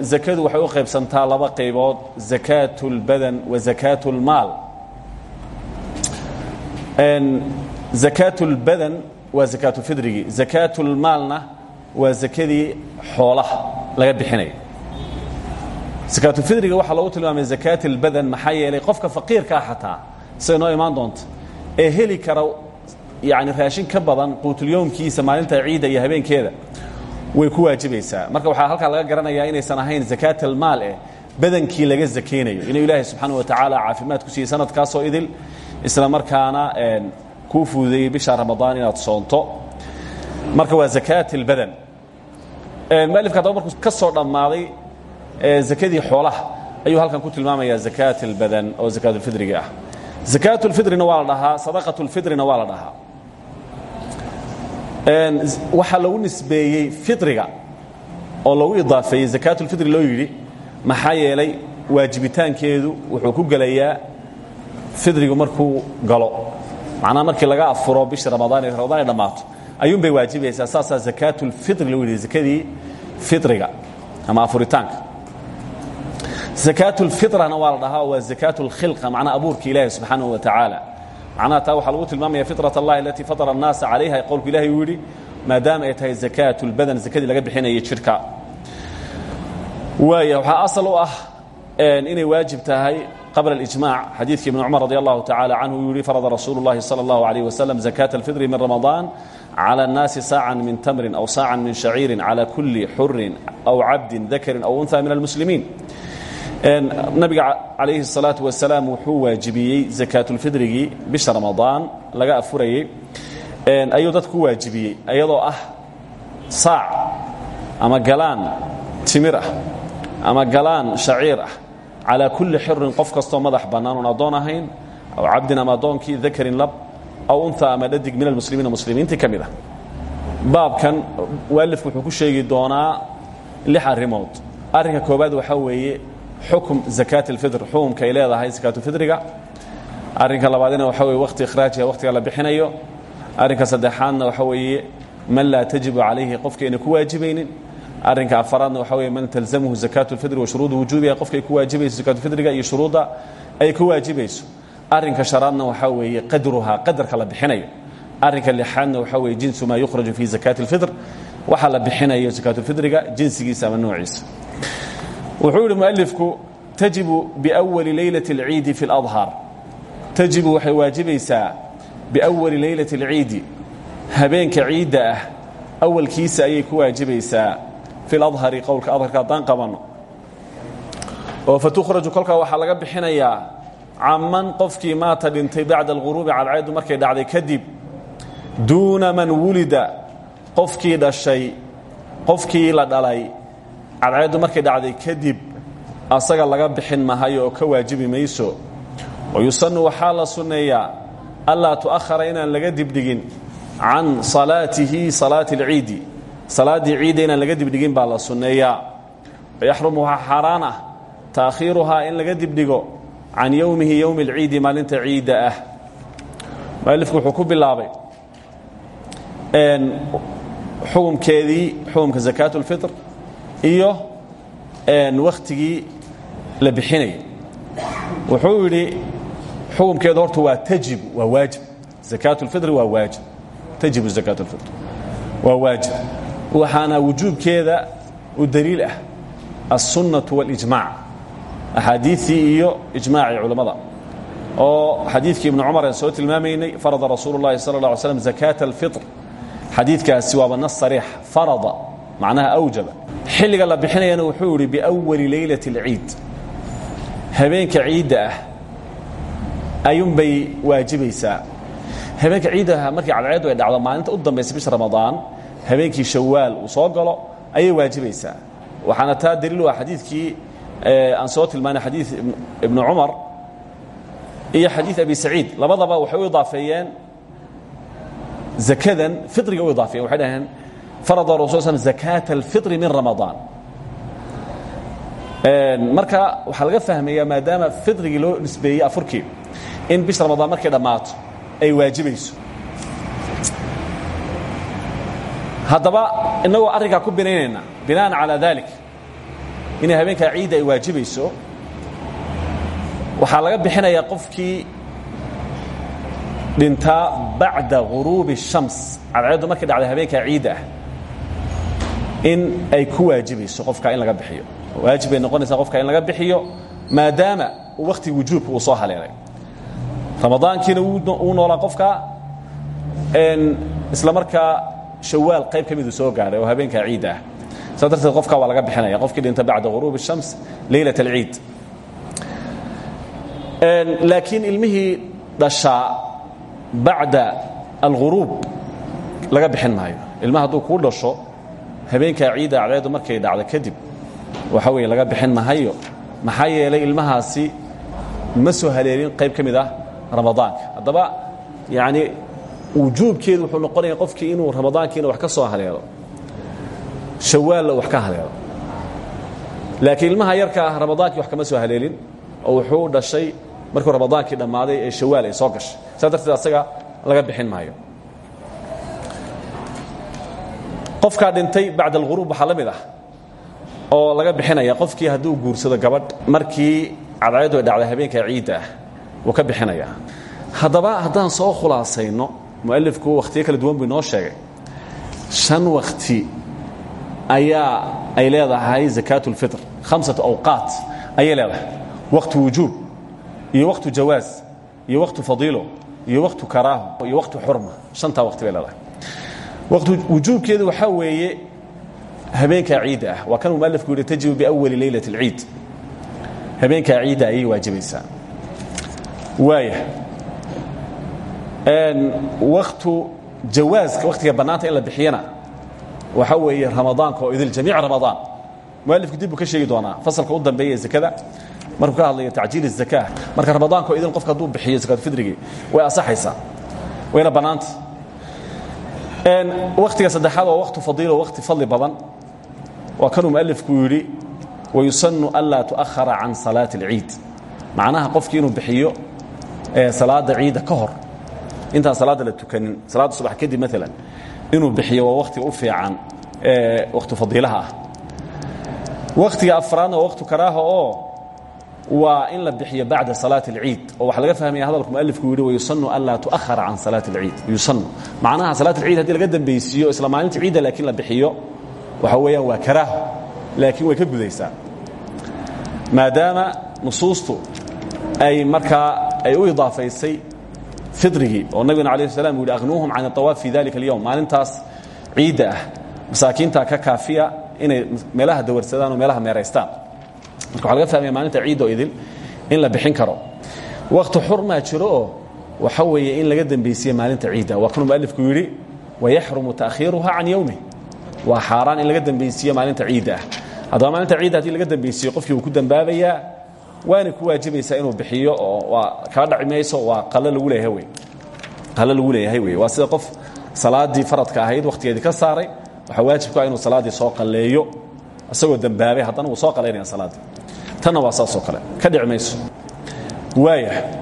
zakadu waxay u qaybsantaa laba qaybood zakaat اlbadan wa zakaat اlmaal zakaat اlbadan waa zakaatu fidrigii zakaat اlmaalna waa zakadii xoolaha laga bixinaya zakaatu fidriga waxaa loogu tilmaamay zakaat اlbadan maxaa yeelay qofka faqiirkaa xataa siday noo imaan doonta ee heli kara yani raashin ka badan quutulyowmkiisa maalinta ciidda iyo habeenkeeda way ku waajibaysaa marka waxaa halkaa laga garanayaa inaysan ahayn zakaat almaal eh badankii laga zakaynayo inuu ilaahay subxaana wa tacaala caafimaad ku siiyey sanadkaasoo idil isla markaana kuu fududeeyey bisha ramadaan inaad soonto. Marka waa zakaat albadan mualifka haddaba markuu ka soo dhammaaday zakadii xoolaha ayuu halkan ku tilmaamayaa zakaat albadan oo zakaatulfidriga ah. Zakaat ulfidrina waa la dhahaa sadaqat ulfidrina waa la dhahaa waxaa lagu nisbeeyey fitriga oo lagu idaafeeyey zakaatulfitri loo yidhi maxaa yeelay waajibitaankeedu wuxuu ku gelayaa fidrigu markuu galo. Macnaha markii laga afuro bisha ramadaan ee ramadaan ay dhammaato bay waajibaysaa saasaa zakaatulfitri loo yidhi zakadii fitriga ama afuritaanka. Zakaatulfitrana waa la dhahaa waa zakaatulkhilqa macnaha abuurka ilaahi subxaanahu wa tacaala macnaha taa waxaa lagu tilmaamaya fiطraة اllahi alatii faطra الnaasa calayha qowlku ilahi uu yidhi maadaama ay tahay zakaat اlbadan zakadii laga bixinayay jidhka waaya waxaa asal u ah inay waajib tahay qabla اlijmac xadiidkii ibn cumar radi allahu tacala canhu uu yihi farada rasuulu اllahi salى اllahu عalيه waslm zakaة اlfidri min ramaضan calى الnaasi saacan min tamrin aw saacan min shaciirin calى kuli xurin aw cabdin dakarin aw unha min almuslimiin nabiga calayhi salaatu wasalaam wuxuu waajibiyey zakaatulfidrigii bisha ramadaan laga afurayey ayuu dadku u waajibiyey iyadoo ah saac ama galaan timir ah ama galaan shaciir ah. Calaa kulli xirin qof kastoo madax bannaan oon addoon ahayn aw cabdin ama addoonkii dakarin lab aw unta ama dhadig min almuslimiina muslimiintii ka mid ah. Baabkan waalifku wuxuu ku sheegi doonaa lix arrimood. Arrinka koowaad waxaa weeye xukm zakaat اlfidr xukumka ay leedahay zakaatulfidriga arrinka labaadina waxa weye wakhti ikhraajiha wakhtiga la bixinayo arrinka saddexaadna waxa weeye man laa tajibu calayhi qofka ayna ku waajibaynin arrinka afaraadna waxa weye man talzamhu zakaat اlfidri wa shuruudu wujuubiha qofka ay ku waajibayso zakaatulfidriga iyo shuruudda ay ku waajibayso arrinka shanaadna waxaa weeye qadruhaa qadarka la bixinayo arrinka lixaadna waxaa weeye jinsu maa yukhraju fi zakaati اlfidr waxa la bixinayo zakaatulfidriga jinsigiisa ama noociisa wuxuu yidhi mualifku tajibu biwali leylati اlciidi fi اladhar tajibu waxay waajibaysaa biwali leylati اlciidi habeenka ciidda ah awalkiisa ayay ku waajibaysaa fi ladhari qowlka adharka haddaan qabanno oo fatukhraju kolkaa waxaa laga bixinayaa caman qofkii maata dhintay bacda alghuruubi cadceeddu markay dhacday kadib duuna man wulida qofkii dhashay qofkii la dhalay cadceeddu markay dhacday kadib asaga laga bixin mahayo oo ka waajibi mayso wayusanu waxaa la sunneeyaa allaa tu'ahara inaan laga dibdhigin can salaatihi salaati alciidi salaaddii ciidda inaan laga dibdhigin baa la sunneeyaa wayaxrumu waxaa xaaraan ah taakhiiruhaa in laga dibdhigo can yowmihi yowmi alciidi maalinta ciidda ah. Mualifku wuxuu ku bilaabay xukumkeedii xukumka sakaat ulfitr iyo wakhtigii la bixinaya wuxuu yidhi xukumkeedu horta waa tajib waa waajib zakaat اlfitri waa waajib tajibu zakaat اlfitr waa waajib waxaana wujuubkeeda u daliil ah الsunaةu واlإجmac axaadiiثii iyo ijmaacii culammada oo xadiidkii ibnu cumar aan soo tilmaamaynay farada rasuulu الlahi salى اه alay slam zakaat اlfitr xadiidkaasi waaba nas sariix farada macnaha awjaba. Xilliga la bixinayana wuxuu yidhi biwali leylati اlciid habeenka ciidda ah ayuunbay waajibaysaa habeenka ciiddaha markii cadceeddu ay dhacdo maalinta u dambaysa bisha ramadaan habeenkii shawaal uu soo galo ayay waajibaysaa waxaana taa daliil u ah xadiidkii aan soo tilmaanay xadiid ibnu cumar iyo xadiid abi saciid. Labadaba waxay u idaafeeyeen zakadan fitriga u idaafeyen waxay dhaheen farada rasul sl zakaata alfitri min ramadaan marka waxaa laga fahmayaa maadaama fitrigii loo nisbeeyey afurkii in bisha ramadaan markay dhammaato ay waajibayso haddaba innagoo arrinkaa ku binaynayna binaan calaa dalik inay habeenkaa ciidda ay waajibayso waxaa laga bixinayaa qofkii dhintaa bacda guruubi الshams cadceeddu markay dhacday habeenkaa ciidda ah in ay ku waajibayso qofkaa in laga bixiyo waajib bay noqonaysaa qofka in laga bixiyo maadaama wakhti wujuubka uu soo haleelay ramadaankiina wuu noolaa qofka isla markaa shawaal qayb ka midu soo gaadhay oo habeenkaa ciidda ah saa darteed qofkaa waa laga bixinaya qofkii dhinta bacda guruubi الshams leylaة اlciid laakiin ilmihii dhashaa bacda alguruub laga bixin maayo ilmaha hadduu kuu dhasho habeenkaa ciidda acdeedu markay dhacdo kadib waxa weeye laga bixin mahayo. Maxaa yeelay ilmahaasi ma soo haleelin qayb ka ah ramadaanka haddaba yacni wujuubkeedu wuxuu noqonaya qofkii inuu ramadaankiina wax ka soo haleelo shawaalna wax ka haleelo. Laakiin ilmaha yarka ah ramadaankii wax kama soo haleelin oo wuxuu dhashay markuu ramadaankii dhammaaday ee shawaal ay soo gashay. Saa darteed asaga laga bixin maayo qofkaa dhintay bacda alghuruub waxaa la mid ah oo laga bixinaya qofkii hadduu guursado gabadh markii ay dhacday habeenkaa ciidda ah ka bixinaya. Haddaba haddaan soo khulaasayno mu'alifku wakhtiyo kala duwan buu inoo sheegay. Shan wakhti ayaa ay leedahay zakaat اlfitr khamsatu awqaat ayay leedahay. Waktu wujuub iyo waktu jawaaz iyo waktu fadiilo iyo waktu karaaho iyo waktu xurma. Shantaa waqti leedahay wujuubkeedu waxaa weeye habeenkaa ciidda ah waa kanuu mualifku yihi tajibu biawali leylat اlciid habeenkaa ciidda ayay waajibaysaa waaya waktu jawaaska wakhtiga bannaanta in la bixiyana waxaa weeye ramadaanka oo idil jamiic ramadaan mualifku dib buu ka sheegi doonaa fasalka u dambeeya ee zakada markuu ka hadlayo tacjiil الzaka marka ramadaanka oo idin qofka hadduu bixiyo zakaatufidrigii way asaxaysaa wayna bannaanta wakhtiga saddexaad waa waktu fadiilo wakti fadli badan. Waa kanuu mualifku yidhi wayusanu anlaa tu'ahara can salaati اlciid macnaha qofkii inuu bixiyo salaada ciidda ka hor intaan salaadda la tukanin salaadda subax kadib maalan inuu bixiyo waa wakhtiga u fiican wakhti fadiilaha ah. Wakhtiga afraadna waa waktu karaaha oo waa in la bixiyo bacda salaati اlciid oo waxaa laga fahmaya hadalku mualifku yidhi wayusanu an laa tu'ahara can salaati اlciid yusanu macnaha salaat alciid hadii laga dambaysiiyo isla maalinta ciidda laakiin la bixiyo waxa weeyaan waa karaaho laakiin way ka gudaysaa maadaama nusuustu ay markaa ay u idaafaysay fidrigii oo nabiguna alayh slam u yihi akhnuuhum can awaaf fi dalika اlyowm maalintaas ciidda ah masaakiinta ka kaafiya inay meelaha dawarsadaan oo meelaha meeraystaan marka waxa laga fahmaya maalinta ciidoo idil in la bixin karo. Wakti xurmaa jiro oo waxa weeye in laga dambaysiye maalinta ciidda. Waa kanuu mualifku yidhi wayaxrumu ta'khiiruha can yowmih waa xaaraan in laga dambaysiiyo maalinta ciidda. Ah haddaba maalinta ciidda haddii laga dambaysiiyo qofkii wuu ku dembaabayaa waana ku waajibaysaa inuu bixiyo oo waa kaa dhaci mayso waa qalo lagu leeyahay wey qalo lagu leeyahay wey waa sida qof salaadii faradka ahayd wakhtigeedii ka saaray waxaa waajib ku ah inuu salaaddii soo qalleeyo isagoo dembaabay haddana wuu soo qalaynaya salaaddii tanna waa saasoo kale. Ka mayso. Waaya.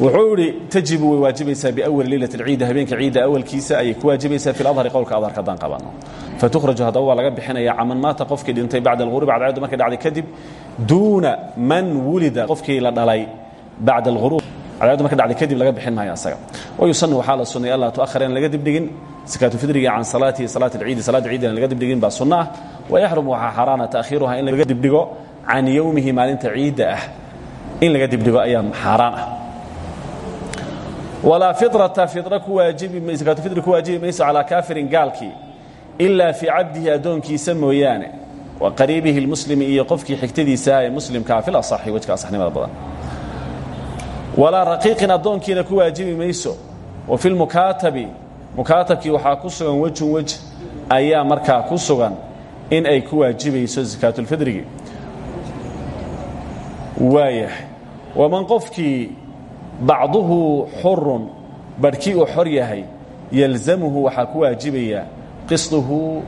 Wuxuu idhi tajibu way waajibaysaa biawali leylat اlciida habeenka ciidda awalkiisa ayay ku waajibaysaa fi ladhari qowlka adharka haddaan qabano. Fatukhraju haddaba waa laga bixinaya caman maata qofkii dhintay bacda alghurub cadceeddu markay dhacday kadib duuna man wulida qofkii la dhalay bacda alghurub. Cadceeddu markay dhacday kadib laga bixin maayo asaga. Wayusanu waxaa la sunnay alla tu'ahar laga dibdhigin sakaatufidriga can salaatihi salaati alciidi salaada ciidina laga dibdhigin baa sunno ah wayaxrumu waxaa xaaraana ta'khiiruha in laga dibdhigo can yowmihi maalinta ciidda ah. In laga dibdhigo ayaa xaaraan ah walaa firata fira ku waajibi sakaatufidri ku waajibi mayso calaa kaafirin gaalkii ilaa fii cabdihi addoonkiisa mooyaane. Wa qariibihi lmuslimi iyo qofkii xigtadiisa ee muslimkaa fil asaxi wejka asaxnimada badan. Walaa raqiiqin addoonkiina ku waajibi mayso. Wa fi lmukaatabi mukaatabkii waxaa ku sugan wejun wej ayaa markaa ku sugan in ay ku waajibayso sakaatulfidrigi waayahay. Waman qofkii bacduhu xurun barhkii uu xor yahay yalzamuhu waxaa ku waajibaya qisduhu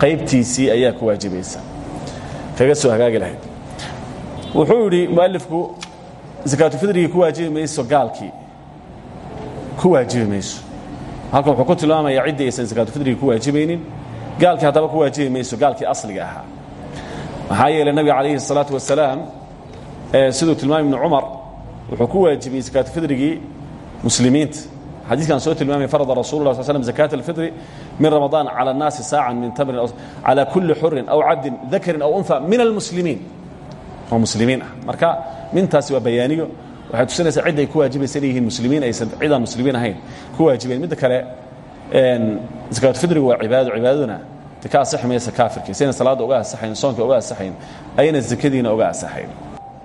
qaybtiisii ayaa ku waajibaysa kaga soo hagaagi lahayd. Wuxuu yidhi mualifku sakaatulfidrigii ku waajibi mayso gaalkii. Ku waajibi mayso halkan wuxuu ku tilmaamayaa ciddii aysan sakaatulfidriga ku waajibaynin gaalkii haddaba ku waajibi mayso gaalkii asliga ahaa. Maxaa yeeley nabiga calayhi الsalaatu wasalaam siduu tilmaamay ibnu cumar wuxuu ku waajibiyey sakaatulfidrigii muslimiinta. Xadiiskan soo tilmaamay farada rasul lah sl slm zakaat alfitri min ramadaan cala annaasi saacan min tamrin calaa kulli xurin aw cabdin dakarin aw unfa min almuslimiin. Oo muslimiin ah. Marka mintaasi waa bayaaniyo waxay tusinaysaa cid ay ku waajibaysa inay yihiin muslimiin aysan cidaan muslimiin ahayn ku waajibayn midda kale zakaatulfidrigu waa cibaado cibaadaduna de ka asixi maysa kaafirkii. Sayna salaadda uga asaxayn soonka uga asaxayn ayna zakadiina uga asaxayn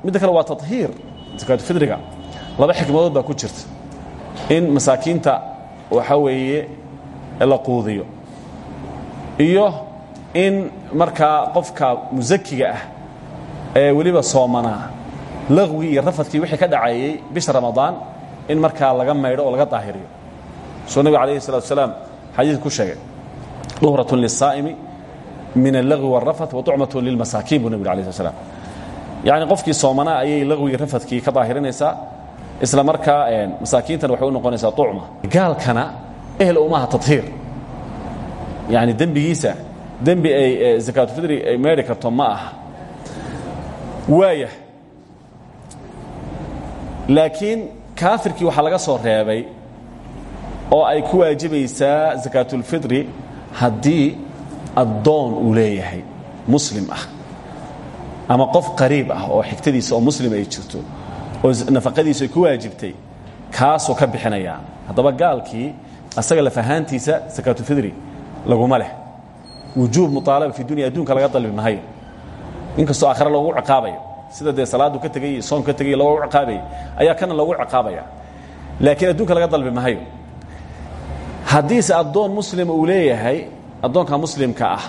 midda kale waa tahiir zakaatulfidriga laba xikmadood baa ku jirta. In masaakiinta waxa weeye la quudiyo. Iyo in markaa qofka musakiga ah ee weliba soomanaa laqwigii iyo rafadkii wixii ka dhaceeyey bisha ramadaan in markaa laga maydho oo laga daahiriyo. Suu nabigu alayhi salatu salaam xadiid ku sheegay duhratun lisaa'imi min allagwi warafath wa tucmatun lilmasaakiin buu nabig alai slam yacni qofkii soomanaa ayay laqwigii rafadkii ka daahirinaysaa isla markaa masaakiintan waxay u noqonaysaa ucma gaalkana ehel uma aha tadhiir. Yani dembigiisa dembi ay zakaatulfidri ay meydhi karto ma aha. Waaya laakiin kaafirkii waxaa laga soo reebay oo ay ku waajibaysaa zakaatulfidri haddii addoon uu leeyahay muslim ah ama qof qariib ah oo xigtadiisa oo muslim ay jirto oo nafaqadiisu ku waajibtay kaasuu ka bixinayaa haddaba gaalkii asaga lafahaantiisa sakaatulfidri laguma leh. Wujuub muaalaba fi dunya adduunka laga dalbi inkastoo aakhare loogu ciqaabayo sida dee salaadu ka tegay soon ka tegay loogu ciqaabayay ayaa kana loogu ciqaabaya. Laakiin adduunka laga dalbi mahayo haddiise addoon muslima uu leeyahay addoonka muslimka ah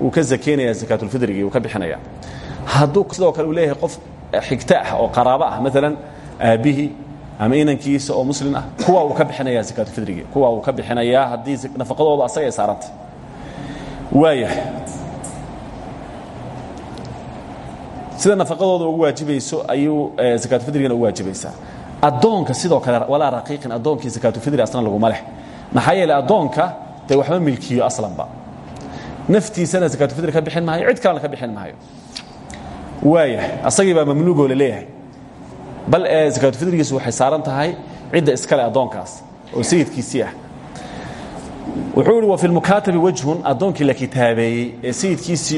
wuu ka zakaynaya sakaatulfidrigii wuu ka bixinaya. Hadduu sidoo kale uu leeyahay qof xigto ah oo qaraabo ah maalan aabbihii ama inankiisa oo muslim ah kuwa uu ka bixinaya sakaatulfidrigii kuwa uu ka bixinayaa haddii nafaqadooda asaga ay saaranta waayahay sida nafaqadooda ugu waajibayso ayuu sakaatulfidrigana ugu waajibaysaa addoonka sidoo kale walaa raqiiqin addoonkii sakaatulfidri asna laguma leh. Maxaa yeeley addoonka dee waxba milkiyo aslanba. Naftiisana sakaatulfidri ka bixin maayo cid kalena ka bixin maayo. Waayahay asagii baa mamluugoo la leeyahay. Bal ee sakaatulfidrigiisu waxay saaran tahay cidda iskale addoonkaas oo sayidkiisii ah wuxuu yidhi wa fi lmukaatabi wajhun addoonkii la kitaabeeyey ee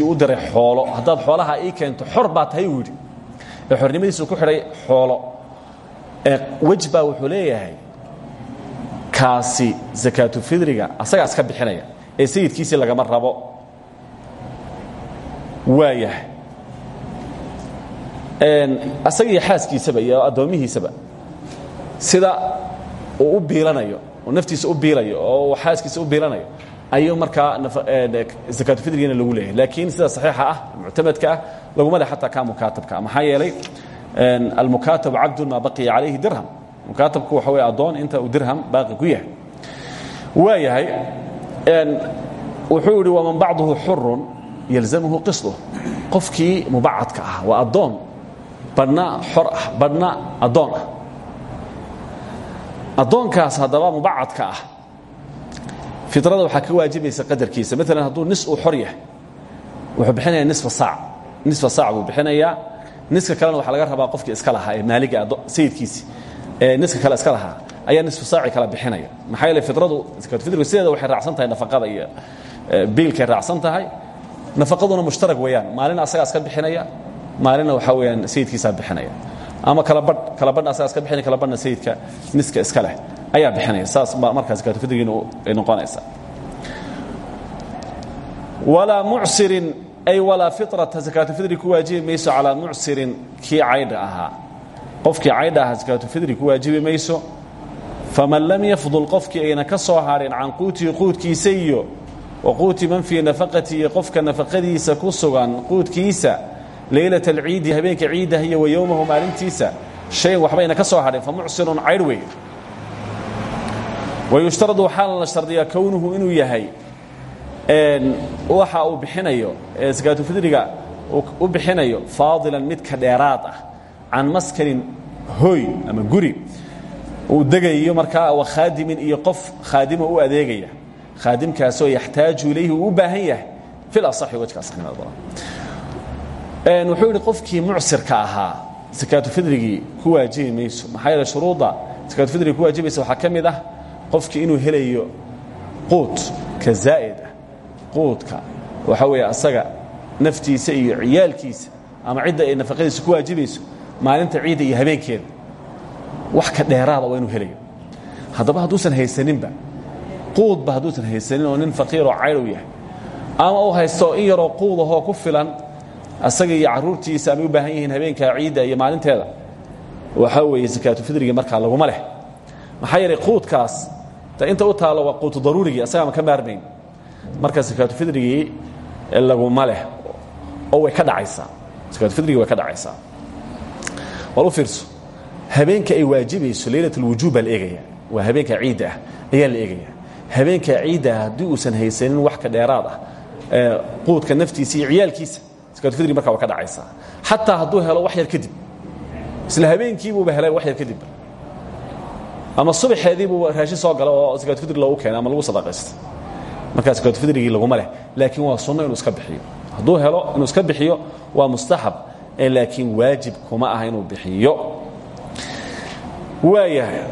u diray xoolo. Haddaad xoolaha ii keento xor baa tahay ku xidhay xoolo. Ee wej wuxuu leeyahay kaasi sakaatulfidriga asagaa iska bixinaya ee sayidkiisii lagama rabo. Waayahay asaga iyo xaaskiisaba iyo addoomihiisaba sida uu u biilanayo oo naftiisa u biilayo oo xaaskiisa u biilanayo ayuu markaa sakaatulfidrigina lagu leeyahay. Laakiin sida saxiixa ah muctamadka ah laguma leh xataa kaa mukaatabka maxaa yeelay almukaatabu cabdun maa baqiya calayhi dirham. Mukaatabku waxa wey addoon inta uu dirham baaqi ku yahay. Waa yahay wuxuu yidhi waman bacduhu xurun yalzamhu qisduh qofkii mubacadka ah waa addoon. Badhna xor ah badhna addoon ah addoonkaas haddaba mubacadka ah. Fidrada waxaa ka waajibaysa qadarkiisa. Maalan hadduu nis uu xor yahay wuxuu bixinayaa nisfa saac. Nisfa saac buu bixinayaa. Niska kalena waxaa laga rabaa qofkii iska lahaa ee maaliga sayidkiisi ee niska kale iska lahaa ayaa nisfu saaci kala bixinaya. Maxaa yeele fidradu sakaatufidrigu sideeda waxay raacsan tahay nafaqada iyo biilkay raacsan tahay. Nafaqaduna mushtarag weeyaan. Maalina asagaa iska bixinaya maalina waxaa weeyaan sayidkiisaa bixinaya ama kala badh kala badhna asagaa iska bixinaya kala badhna sayidka niska iska leh. Ayaa bixinaya. Saas baa markaa sakaatufidrigiina ay noqonaysaa walaa mucsirin ay walaa fitrata. Sakaatufidri ku waajibi mayso calaa mucsirin. Kii caydha ahaa. Qofkii caydha ahaa sakaatufidri ku waajibi mayso faman lam yafdul qofkii ayna ka soo hadhin can quutihi quudkiisa iyo wa quuti man fii nafaqati iyo qofka nafaqadiisa ku sugan quudkiisa leylat alciidi habeenka ciidah iyo wa yowmahu maalintiisa shayan waxbayna ka soo hadheen fa mucsirun caydh wey wayushtaradu waxaana la shardiyaa kownuhu inuu waxa uu bixinayo ee sakaatufidriga u bixinayo faadilan mid ka dheeraad ah can maskanin hoy ama guri uu degayo markaa wa khaadimin iyo qof khaadima u adeegaya khaadimkaasoo yaxtaaju ilayhi uu u baahan yahay fil asaxi wajka asaxnimada badan wuxuu yidhi qofkii mucsirka ahaa sakaatufidrigii ku waajibi mayso. Maxaa yeele shuruudda sakaatufidriga ku waajibaysa waxaa ka mid ah qofkii inuu helayo quud ka zaa'id ah. Quudka waxaa weeye asaga naftiisa iyo ciyaalkiisa ama cidda ay nafaqadiisa ku waajibayso maalinta ciidda iyo habeenkeeda. Wax ka dheeraada waa inuu helayo. Haddaba hadduusan haysaninba quudba hadduusan haysanin oo nin faqiiroo caydhow yahay. Ama uu haysto in yaroo quudahoo ku filan asaga iyo carruurtiisa amay u baahan yihiin habeenkaa ciidda iyo maalinteeda. Waxaa weeye sakaatufidrigii markaa laguma leh. Maxaa yeelay quudkaas de inta u taalo waa quutu daruurigii asagaama ka maarmayn marka sakaatufidrigii laguma leh. Oo way ka dhacaysaa. Sakaatufidrigii way ka dhacaysaa. Bal u fiirso habeenka ay waajibayso leylat اlwujuub baa la eegaya. Waa habeenka ciidda ah ayaa la eegaya. Habeenka ciidda ah haddii uusan haysanin wax ka dheeraad ah quudka naftiisa iyo ciyaalkiisa sakaatufidrigi markaa waa ka dhacaysaa xataa hadduu helo wax yar kadib. Isla habeenkiibuuba helay wax yar kadibba ama subaxeediibuu raashin soo gala oo sakaatufidri loogu keenay ama lagu sadaqaysta. Markaa sakaatufidrigii laguma leh laakiin waa sunno inuu iska bixiyo. Hadduu helo inuu iska bixiyo waa mustaxab ee laakiin waajib kuma aha inuu bixiyo. Waayahay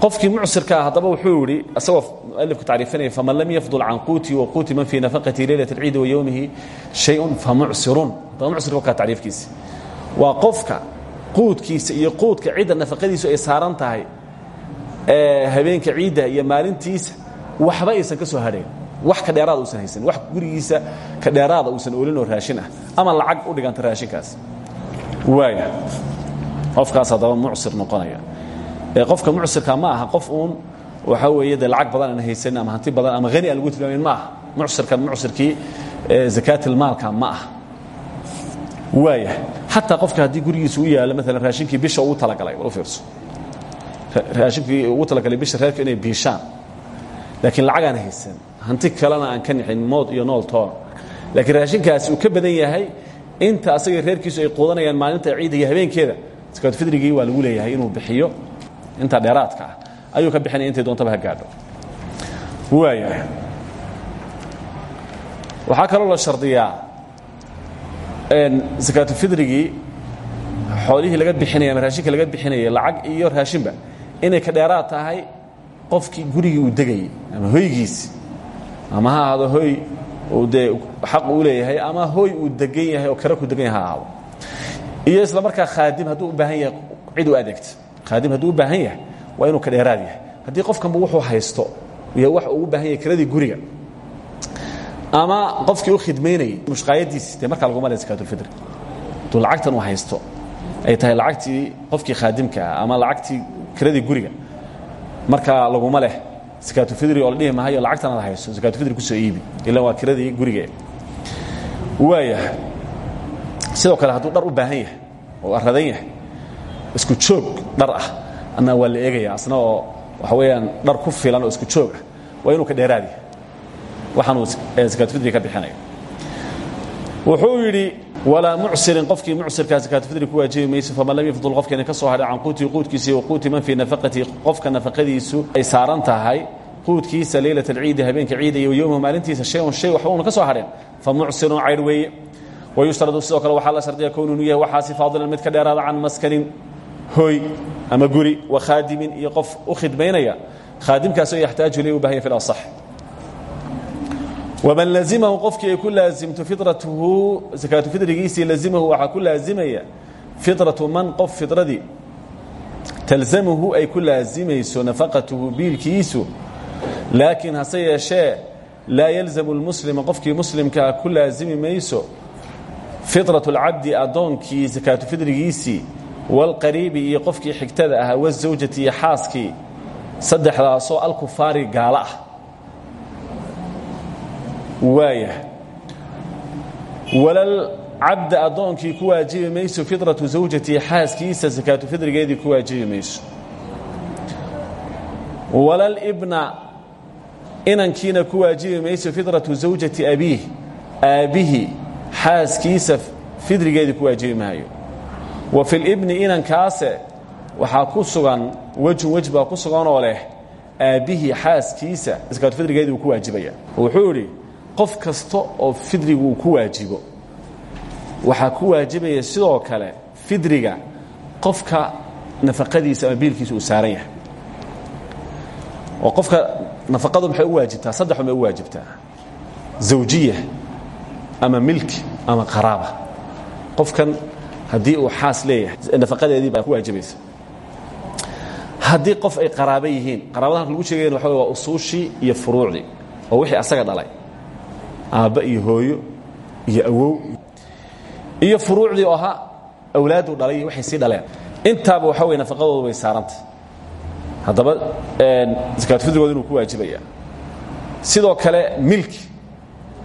qofkii mucsirka ah haddaba wuxuu yidhi asagoo mualifku tacriifinaya faman lam yafdul can quutii wa quuti man fii nafaqati leylat اlciidi wa yowmihi shayun famucsirun haddaba mucsirka wakaa tacriifkiisa waa qofka quudkiisa iyo quudka cidda nafaqadiisu ay saaran tahay habeenka ciidda iyo maalintiisa waxba aysan ka soo hadhayn wax ka dheeraada uusan haysanin wax gurigiisa ka dheeraada uusan oolin oo raashin ah ama lacag u dhiganta raashinkaas waaya qofkaas haddaba mucsir noqonaya ee qofka mucsirka ma aha qof uun waxaa weeye dee lacag badan aan haysanin ama hanti badan ama hani aan lagu tilmaamin ma aha mucsirkan mucsirkii zakaatilmaalka ma aha waaya xataa qofka haddii gurigiisa u yaalo maalan raashinkii bisha ugu talagalay u fiirso. Raashinkii ugu talagalay bisha reerka inay biishaan. Laakiin lacag aan haysan hanti kalena aan ka nixin mood iyo nool toona laakiin raashinkaasi uu ka badan yahay inta asaga reerkiisu ay quudanayaan maalinta ciidda iyo habeenkeeda sakaatufidrigii waa lagu leeyahay inuu bixiyo inta dheeraadka ah ayuu ka bixinaya intay doontaba ha gaadho. Waaya waxaa kaloo la shardiyaa sakaatufidrigii xoolihii laga bixinaya ama raashinka laga bixinaya lacag iyo raashinba inay ka dheeraad tahay qofkii gurigii uu degayey ama hoygiisi ama ha ahaado hoy uu dee xaq uu leeyahay ama hoy uu degan yahay oo kare ku degan yahay ha ahaado. Iyo isla markaa khaadim hadduu u baahan yahay cid u adeegta khaadim hadduu u baahan yahay waa inuu ka dheeraad yahay. Haddii qofkanba wuxuu haysto iyo wax uu u baahan yahay kiradii guriga ama qofkii u khidmaynayay mushqaayadiisi dee markaa laguma le sakaatulfidri hadduu lacagtan uu haysto ay tahay lacagtii qofkii khaadimka ah ama lacagtii kiradii guriga markaa laguma leh sakaatufidri oo la dhihi mahayo lacagtan aad hayso sakaatufidri ku soo iibi ila waa kiradii gurige waayahay sidoo kale hadduu dhar u baahan yahay oo aradan yahay isku joog dhar ah anna waa la eegaya asna oo waxa weeyaan dhar ku filan oo isku joog ah. Waa inuu ka dheeraad yahay waxaanuu sakaatufidri ka bixinaya wuxuu yidhi walaa mucsirin qofkii mucsirkaa sakaatufidri ku waajibi mayso faman lam yafdul qofkeena ka soo hadhay can quutii quudkiisa wa quuti man fii nafaqatihi qofka nafaqadiisu ay saaran tahay quudkiisa leylat alciidi habeenka ciida iyo yowmahu maalintiisa shay-un shay waxba una ka soo hadheen fa mucsirun caydh weeye wayushtaradu sidoo kale waxaa la shardiya kownu inuu yahay waxaasi faadilan mid ka dheeraada can maskanin hoy ama guri wa khaadimin iyo qof u khidmaynaya khaadimkaasoo yaxtaaju ilay u baahan yahy fi lasax waman lazimahu qofkii ay ku laasimto fidratuhu sakaatu fidrigiisii lazimahu waxaa ku laazimaya fidratu man qof fidradii talzamuhu ay ku laazimayso nafaqatuhu biilkiisu. Laakiin hase yeeshee laa yalzamu lmuslima qofkii muslimkaa ku laazimi mayso fidratu اlcabdi addoonkii sakaatu fidrigiisii walqariibi iyo qofkii xigtada ahaa wazawjati iyo xaaskii saddexdaasoo alkufaari gaalo ah waaya walal cabda addoonkii ku waajibi mayso fidratu zawjatii xaaskiisa sakaatu fidrigeedii ku waajibi mayso walal ibna inankiina ku waajibi mayso fidratu zawjati abiih aabbihii xaaskiisa fidrigeedii ku waajibi maayo wa fi libni inankaase waxaa ku sugan wejun wej baa ku suganoo leh aabbihii xaaskiisa. Sakaatu fidrigeedii uu ku waajibaya. Wuxuu idhi qof kasta oo fidrigu uu ku waajibo. Waxaa ku waajibaya sidoo kale fidriga qofka nafaqadiisa ama biilkiisa uu saaran yahay. Oo qofka nafaqadu maxay u waajibtaa? Saddexu may u waajibtaa. Zawjiya ama milki ama qaraaba. Qofkan haddii uu xaas leeyahay nafaqadeedii baa ku waajibaysa. Haddii qof ay qaraaba yihiin qaraabadahan lagu sheegayan waxa waa usuushii iyo furuucdii oo wixii asaga dhalay. Aabba iyo hooyo iyo awow. Iyo furuucdii oo ahaa awlaadu dhalay iyo waxay sii dhaleen. Intaaba waxa wey nafaqadoodu way saarantah haddaba sakaatufidrigooda inuu ku waajibaya sidoo kale milki.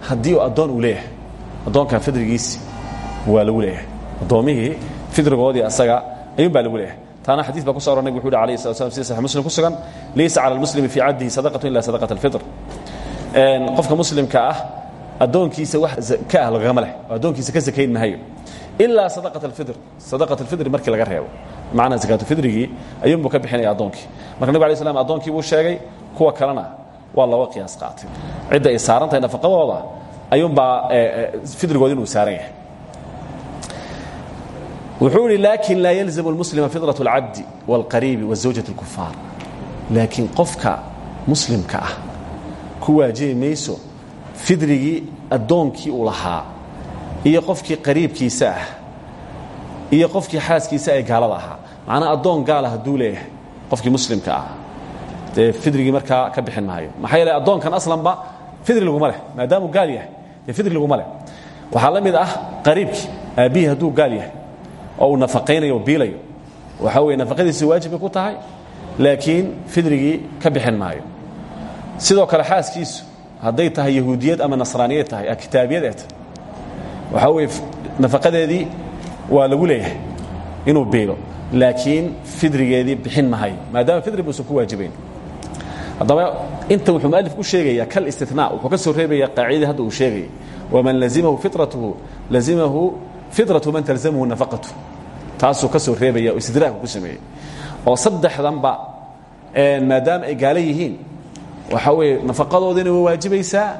Haddii addoon uu leeyahay addoonkan fidrigiisi waa lagu leeyahay addoommihii fidrigoodii asaga ayuun baa lagu leeyahay. Taana xadiis baa ku so aror nabig wuxu uhi alayh slat slam sida sax muslim ku sugan laysa cala almuslimi fii caddihi sadaqatu ila sadaqat alfitr. Qofka muslimka ah addoonkiisa wax ka ah lagagama leh oo addoonkiisa ka sakayn mahayo. Ilaa sadaqat alfitr sadaqat alfitri markii laga reebo. Macnaa sakaatufidrigii ayuunbuu ka bixinaya addoonkii. Marka nabig alay slam addoonkii buu sheegay kuwa kalena waa looga qiyaas qaatay. Cidda ay saaran tahay nafaqadooda ayuunbaa fidrigood inuu saaran yahay wuxuu ihi laakin laa yalzamu اlmuslima fidraة اlcabdi wاlqariibi wazawjaة اlkufaar laakiin qofka muslimka ah ku waajibi mayso fidrigii addoonkii uu lahaa iyo qofkii qariibkiisa ah iyo qofkii xaaskiisa ee gaalada ahaa macnaa addoon gaala hadduu leeyahay qofkii muslimka ah dee fidrigii markaa ka bixin maayo maxaa yeele addoonkan aslanba fidri laguma leh maadaamuu gaal yahay dee fidri laguma leh waxaa la mid ah qariibkii aabbihii hadduu gaal yahay oo uu nafaqaynayo o biilayo. Waxaa weye nafaqadiisi waajibay ku tahay laakiin fidrigii ka bixin maayo. Sidoo kale xaaskiisu hadday tahay yahuudiyad ama nasraaniyad tahay kitaabiyad ee tahay waxaa weye nafaqadeedii waa lagu leeyahay inuu biilo laakiin fidrigeedii bixin mahayo maadaama fidri buusan ku waajibayn. Haddaba intan wuxuu mualif ku sheegayaa kal istinaa wuxuu ka soo reebaya qaacidadii hadda uu sheegayay. Waman lazimahu fitratuhu lazimahu fitratu man talzamhu nafaqatu. Taasuu ka soo reebaya oo istidraaku ku sameeyey. Oo saddexdanba maadaama ay gaalo yihiin waxaa weeye nafaqadoodiina way waajibaysaa